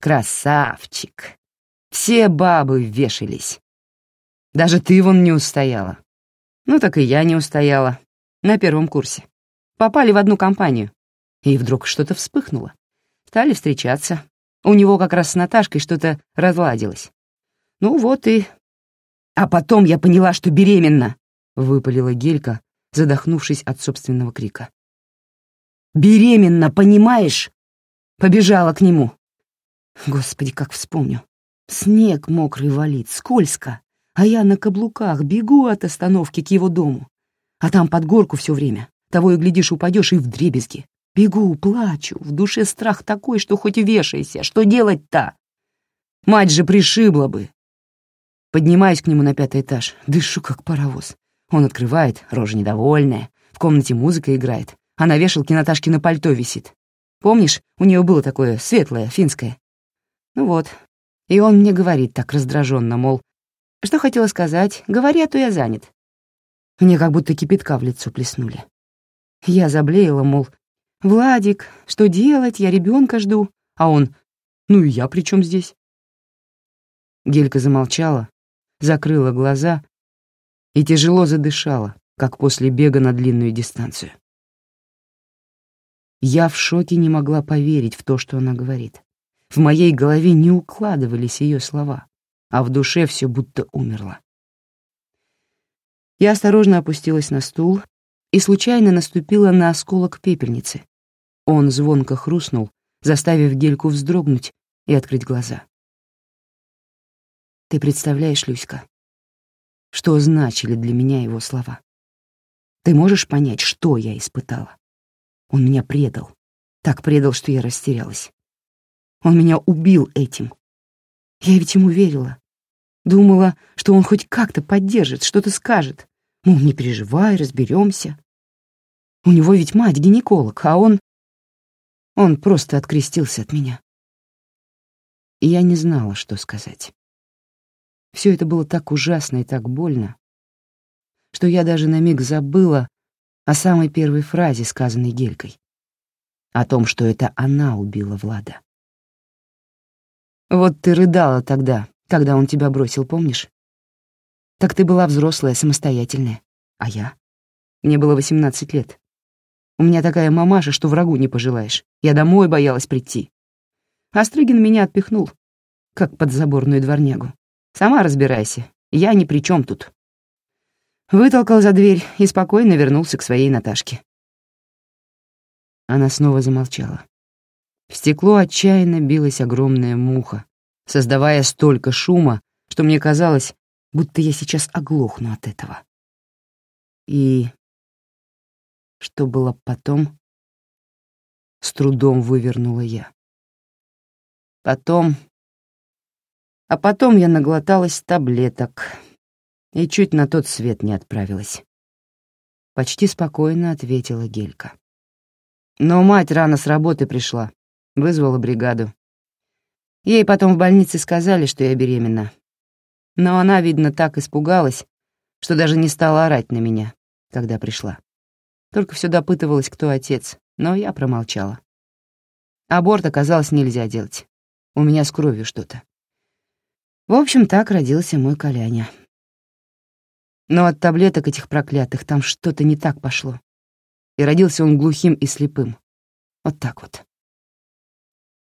Красавчик. Все бабы вешались. Даже ты вон не устояла. Ну так и я не устояла. На первом курсе. Попали в одну компанию. И вдруг что-то вспыхнуло. Стали встречаться. У него как раз с Наташкой что-то разладилось. Ну вот и... А потом я поняла, что беременна, — выпалила Гелька, задохнувшись от собственного крика. «Беременна, понимаешь?» Побежала к нему. Господи, как вспомню. Снег мокрый валит, скользко а я на каблуках бегу от остановки к его дому. А там под горку все время. Того и глядишь, упадешь и в дребезги. Бегу, плачу, в душе страх такой, что хоть вешайся. Что делать-то? Мать же пришибла бы. Поднимаюсь к нему на пятый этаж, дышу как паровоз. Он открывает, рожа недовольная, в комнате музыка играет, а на вешалке Наташкино пальто висит. Помнишь, у нее было такое светлое, финское? Ну вот. И он мне говорит так раздраженно, мол, что хотела сказать? Говори, а то я занят. Мне как будто кипятка в лицо плеснули. Я заблеяла, мол, «Владик, что делать? Я ребенка жду». А он, «Ну и я при чем здесь?» Гелька замолчала, закрыла глаза и тяжело задышала, как после бега на длинную дистанцию. Я в шоке не могла поверить в то, что она говорит. В моей голове не укладывались ее слова а в душе все будто умерло. Я осторожно опустилась на стул и случайно наступила на осколок пепельницы. Он звонко хрустнул, заставив Гельку вздрогнуть и открыть глаза. Ты представляешь, Люська, что значили для меня его слова? Ты можешь понять, что я испытала? Он меня предал, так предал, что я растерялась. Он меня убил этим. Я ведь ему верила. Думала, что он хоть как-то поддержит, что-то скажет. Ну, не переживай, разберемся. У него ведь мать гинеколог, а он... Он просто открестился от меня. И я не знала, что сказать. Все это было так ужасно и так больно, что я даже на миг забыла о самой первой фразе, сказанной Гелькой, о том, что это она убила Влада. Вот ты рыдала тогда, когда он тебя бросил, помнишь? Так ты была взрослая, самостоятельная. А я? Мне было 18 лет. У меня такая мамаша, что врагу не пожелаешь. Я домой боялась прийти. Астрыгин меня отпихнул, как подзаборную дворнягу. Сама разбирайся, я ни при чем тут. Вытолкал за дверь и спокойно вернулся к своей Наташке. Она снова замолчала. В стекло отчаянно билась огромная муха, создавая столько шума, что мне казалось, будто я сейчас оглохну от этого. И что было потом, с трудом вывернула я. Потом... А потом я наглоталась таблеток и чуть на тот свет не отправилась. Почти спокойно ответила Гелька. Но мать рано с работы пришла, вызвала бригаду. Ей потом в больнице сказали, что я беременна. Но она, видно, так испугалась, что даже не стала орать на меня, когда пришла. Только все допытывалась, кто отец, но я промолчала. Аборт оказалось нельзя делать. У меня с кровью что-то. В общем, так родился мой Коляня. Но от таблеток этих проклятых там что-то не так пошло. И родился он глухим и слепым. Вот так вот.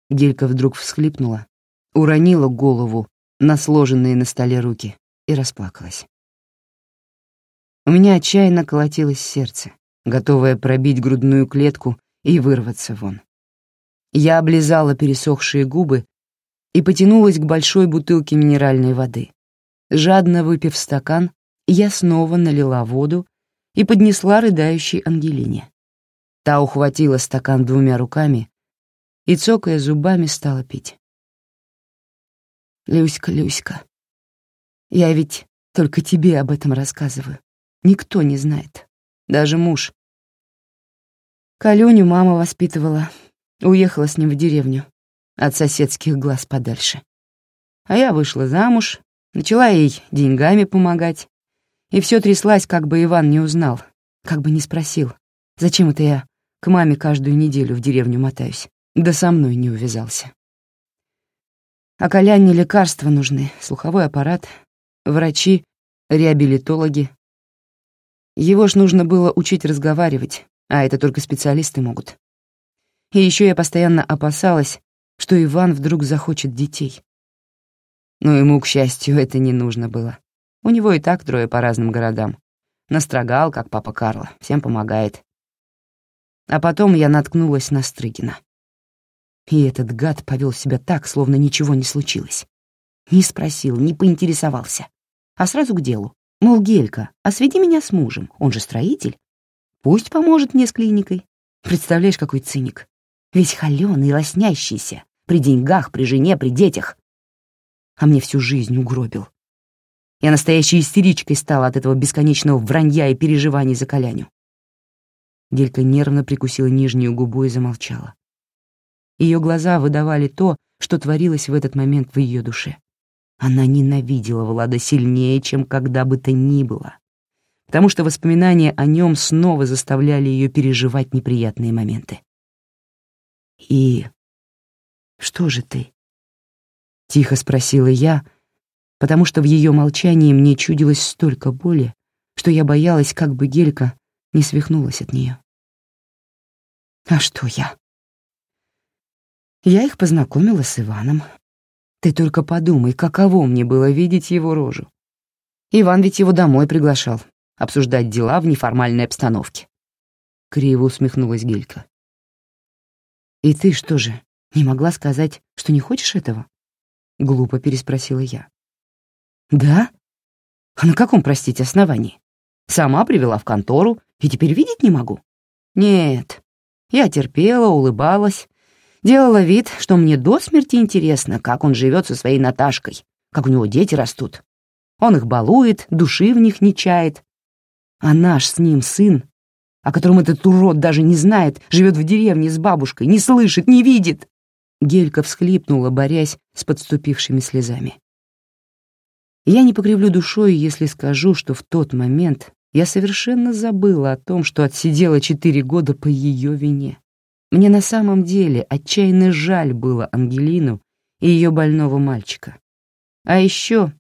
Гелька вдруг всхлипнула, уронила голову на сложенные на столе руки и расплакалась. У меня отчаянно колотилось сердце, готовое пробить грудную клетку и вырваться вон. Я облизала пересохшие губы и потянулась к большой бутылке минеральной воды. Жадно выпив стакан, я снова налила воду и поднесла рыдающей Ангелине. Та ухватила стакан двумя руками и, цокая зубами, стала пить. «Люська, Люська, я ведь только тебе об этом рассказываю. Никто не знает, даже муж. Калюню мама воспитывала, Уехала с ним в деревню, от соседских глаз подальше. А я вышла замуж, начала ей деньгами помогать. И все тряслась, как бы Иван не узнал, как бы не спросил, зачем это я к маме каждую неделю в деревню мотаюсь, да со мной не увязался. А Коляне лекарства нужны, слуховой аппарат, врачи, реабилитологи. Его ж нужно было учить разговаривать, а это только специалисты могут. И еще я постоянно опасалась, что Иван вдруг захочет детей. Но ему, к счастью, это не нужно было. У него и так трое по разным городам. Настрогал, как папа Карла, всем помогает. А потом я наткнулась на Стрыгина. И этот гад повел себя так, словно ничего не случилось. Не спросил, не поинтересовался. А сразу к делу. Мол, Гелька, освети меня с мужем, он же строитель. Пусть поможет мне с клиникой. Представляешь, какой циник. Весь холёный и лоснящийся, при деньгах, при жене, при детях. А мне всю жизнь угробил. Я настоящей истеричкой стала от этого бесконечного вранья и переживаний за Коляню. Гелька нервно прикусила нижнюю губу и замолчала. Ее глаза выдавали то, что творилось в этот момент в ее душе. Она ненавидела Влада сильнее, чем когда бы то ни было, потому что воспоминания о нем снова заставляли ее переживать неприятные моменты. «И что же ты?» — тихо спросила я, потому что в ее молчании мне чудилось столько боли, что я боялась, как бы Гелька не свихнулась от нее. «А что я?» Я их познакомила с Иваном. Ты только подумай, каково мне было видеть его рожу. Иван ведь его домой приглашал, обсуждать дела в неформальной обстановке. Криво усмехнулась Гелька. «И ты что же, не могла сказать, что не хочешь этого?» — глупо переспросила я. «Да? А на каком, простите, основании? Сама привела в контору и теперь видеть не могу?» «Нет». Я терпела, улыбалась, делала вид, что мне до смерти интересно, как он живет со своей Наташкой, как у него дети растут. Он их балует, души в них не чает. А наш с ним сын о котором этот урод даже не знает, живет в деревне с бабушкой, не слышит, не видит. Гелька всхлипнула, борясь с подступившими слезами. Я не покривлю душой, если скажу, что в тот момент я совершенно забыла о том, что отсидела четыре года по ее вине. Мне на самом деле отчаянно жаль было Ангелину и ее больного мальчика. А еще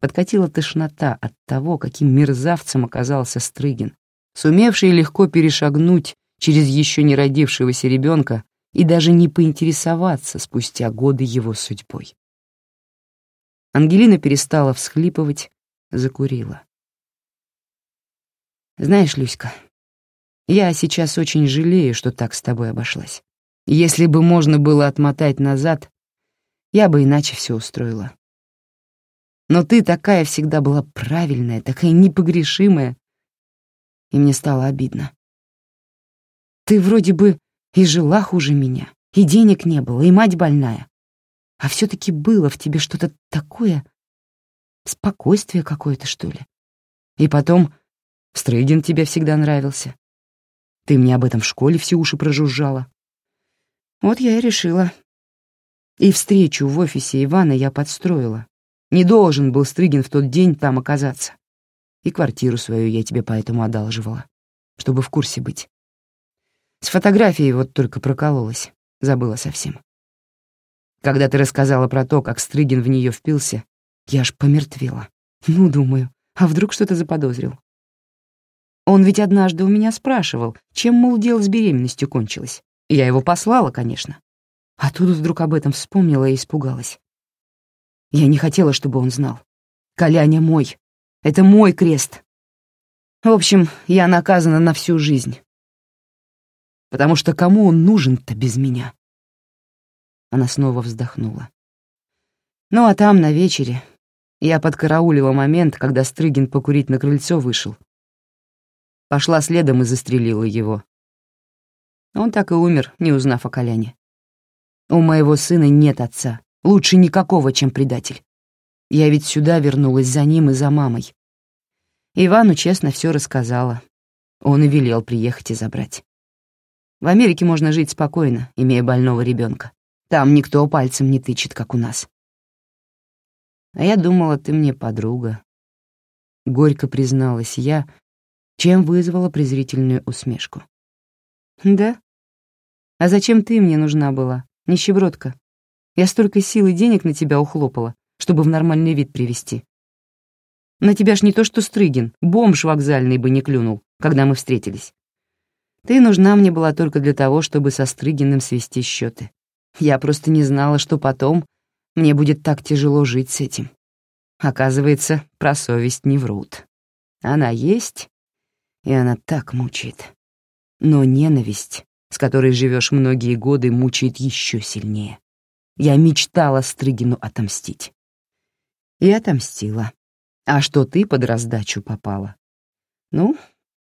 подкатила тошнота от того, каким мерзавцем оказался Стрыгин, сумевший легко перешагнуть через еще не родившегося ребенка и даже не поинтересоваться спустя годы его судьбой. Ангелина перестала всхлипывать, закурила. «Знаешь, Люська, Я сейчас очень жалею, что так с тобой обошлась. Если бы можно было отмотать назад, я бы иначе все устроила. Но ты такая всегда была правильная, такая непогрешимая, и мне стало обидно. Ты вроде бы и жила хуже меня, и денег не было, и мать больная. А все таки было в тебе что-то такое, спокойствие какое-то, что ли. И потом, Стрейдин тебе всегда нравился. Ты мне об этом в школе все уши прожужжала. Вот я и решила. И встречу в офисе Ивана я подстроила. Не должен был Стрыгин в тот день там оказаться. И квартиру свою я тебе поэтому одалживала, чтобы в курсе быть. С фотографией вот только прокололась, забыла совсем. Когда ты рассказала про то, как Стрыгин в нее впился, я аж помертвела. Ну, думаю, а вдруг что-то заподозрил? Он ведь однажды у меня спрашивал, чем, мол, дело с беременностью кончилось. Я его послала, конечно. А тут вдруг об этом вспомнила и испугалась. Я не хотела, чтобы он знал. Коляня мой. Это мой крест. В общем, я наказана на всю жизнь. Потому что кому он нужен-то без меня? Она снова вздохнула. Ну а там, на вечере, я подкараулила момент, когда Стрыгин покурить на крыльцо вышел. Пошла следом и застрелила его. Он так и умер, не узнав о Коляне. У моего сына нет отца, лучше никакого, чем предатель. Я ведь сюда вернулась за ним и за мамой. Ивану честно все рассказала. Он и велел приехать и забрать. В Америке можно жить спокойно, имея больного ребенка. Там никто пальцем не тычет, как у нас. А я думала, ты мне подруга. Горько призналась я, чем вызвала презрительную усмешку. Да? А зачем ты мне нужна была, нищебродка? Я столько сил и денег на тебя ухлопала, чтобы в нормальный вид привести. На тебя ж не то что Стрыгин, бомж вокзальный бы не клюнул, когда мы встретились. Ты нужна мне была только для того, чтобы со Стрыгиным свести счеты. Я просто не знала, что потом мне будет так тяжело жить с этим. Оказывается, про совесть не врут. Она есть, и она так мучает. Но ненависть, с которой живешь многие годы, мучает еще сильнее. Я мечтала Стрыгину отомстить. И отомстила. А что ты под раздачу попала? Ну,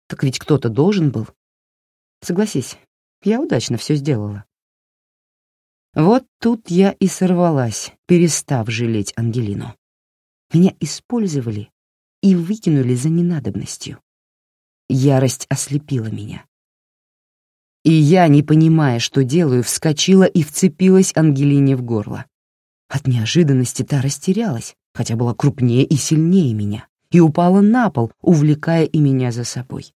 так ведь кто-то должен был. Согласись, я удачно все сделала. Вот тут я и сорвалась, перестав жалеть Ангелину. Меня использовали и выкинули за ненадобностью. Ярость ослепила меня. И я, не понимая, что делаю, вскочила и вцепилась Ангелине в горло. От неожиданности та растерялась, хотя была крупнее и сильнее меня, и упала на пол, увлекая и меня за собой.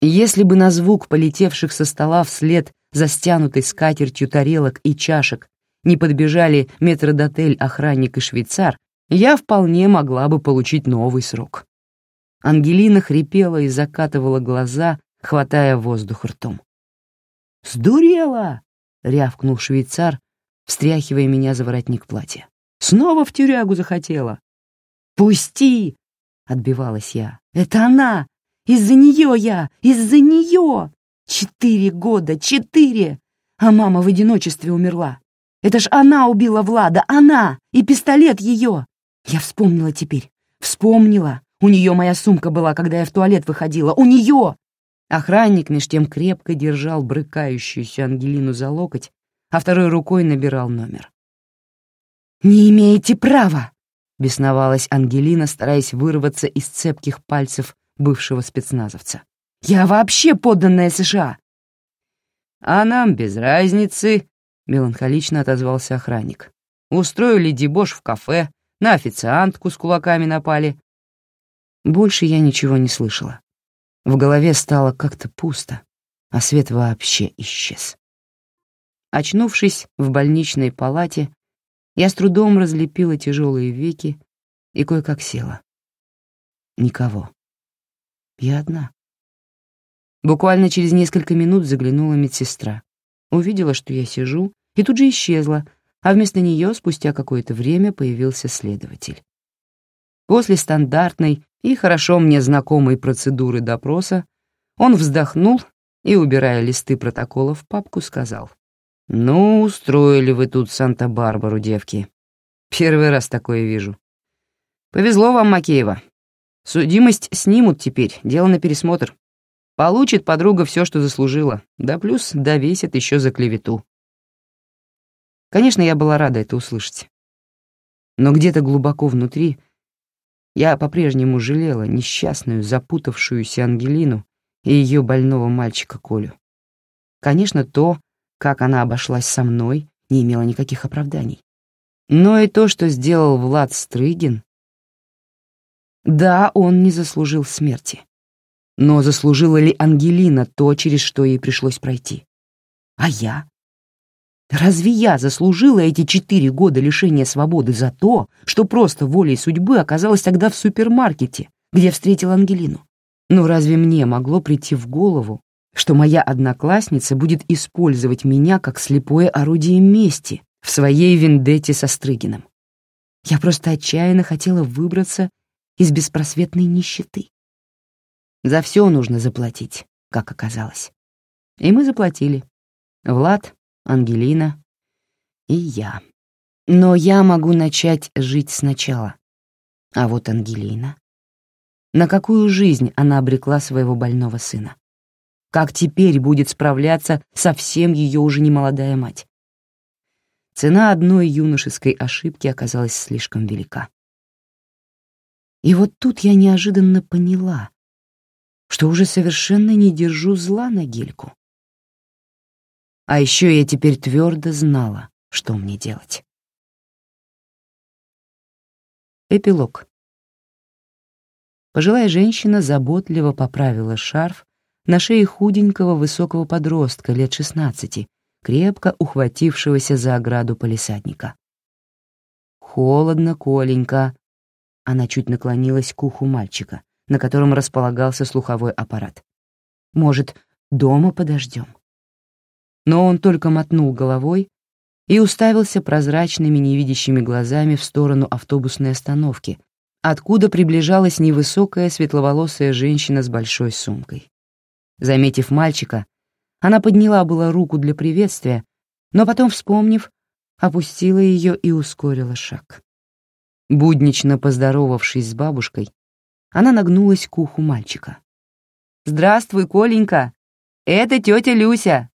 Если бы на звук полетевших со стола вслед за стянутой скатертью тарелок и чашек не подбежали метродотель, охранник и швейцар, я вполне могла бы получить новый срок. Ангелина хрипела и закатывала глаза, хватая воздух ртом. «Сдурела!» — рявкнул швейцар, встряхивая меня за воротник платья. «Снова в тюрягу захотела!» «Пусти!» — отбивалась я. «Это она! Из-за нее я! Из-за нее! Четыре года! Четыре! А мама в одиночестве умерла! Это ж она убила Влада! Она! И пистолет ее!» Я вспомнила теперь. Вспомнила. У нее моя сумка была, когда я в туалет выходила. У нее! Охранник меж тем крепко держал брыкающуюся Ангелину за локоть, а второй рукой набирал номер. «Не имеете права!» — бесновалась Ангелина, стараясь вырваться из цепких пальцев бывшего спецназовца. «Я вообще подданная США!» «А нам без разницы», — меланхолично отозвался охранник. «Устроили дебош в кафе, на официантку с кулаками напали». Больше я ничего не слышала. В голове стало как-то пусто, а свет вообще исчез. Очнувшись в больничной палате, я с трудом разлепила тяжелые веки и кое-как села. Никого. Я одна. Буквально через несколько минут заглянула медсестра. Увидела, что я сижу, и тут же исчезла, а вместо нее спустя какое-то время появился следователь. После стандартной и хорошо мне знакомой процедуры допроса он вздохнул и, убирая листы протокола в папку, сказал. «Ну, устроили вы тут Санта-Барбару, девки. Первый раз такое вижу. Повезло вам, Макеева. Судимость снимут теперь, дело на пересмотр. Получит подруга все, что заслужила, да плюс довесит еще за клевету. Конечно, я была рада это услышать. Но где-то глубоко внутри я по-прежнему жалела несчастную, запутавшуюся Ангелину и ее больного мальчика Колю. Конечно, то, как она обошлась со мной, не имело никаких оправданий. Но и то, что сделал Влад Стрыгин... Да, он не заслужил смерти. Но заслужила ли Ангелина то, через что ей пришлось пройти? А я? Разве я заслужила эти четыре года лишения свободы за то, что просто волей судьбы оказалась тогда в супермаркете, где встретила Ангелину? Ну разве мне могло прийти в голову, что моя одноклассница будет использовать меня как слепое орудие мести в своей вендетте со Стрыгиным? Я просто отчаянно хотела выбраться из беспросветной нищеты. За все нужно заплатить, как оказалось. И мы заплатили. Влад, Ангелина и я. Но я могу начать жить сначала. А вот Ангелина... На какую жизнь она обрекла своего больного сына? Как теперь будет справляться со всем ее уже немолодая мать? Цена одной юношеской ошибки оказалась слишком велика. И вот тут я неожиданно поняла, что уже совершенно не держу зла на Гельку. А еще я теперь твердо знала, что мне делать. Эпилог. Пожилая женщина заботливо поправила шарф на шее худенького высокого подростка лет шестнадцати, крепко ухватившегося за ограду полисадника. «Холодно, Коленька!» Она чуть наклонилась к уху мальчика, на котором располагался слуховой аппарат. «Может, дома подождем?» Но он только мотнул головой и уставился прозрачными невидящими глазами в сторону автобусной остановки, откуда приближалась невысокая светловолосая женщина с большой сумкой. Заметив мальчика, она подняла была руку для приветствия, но потом, вспомнив, опустила ее и ускорила шаг. Буднично поздоровавшись с бабушкой, она нагнулась к уху мальчика. «Здравствуй, Коленька! Это тетя Люся!»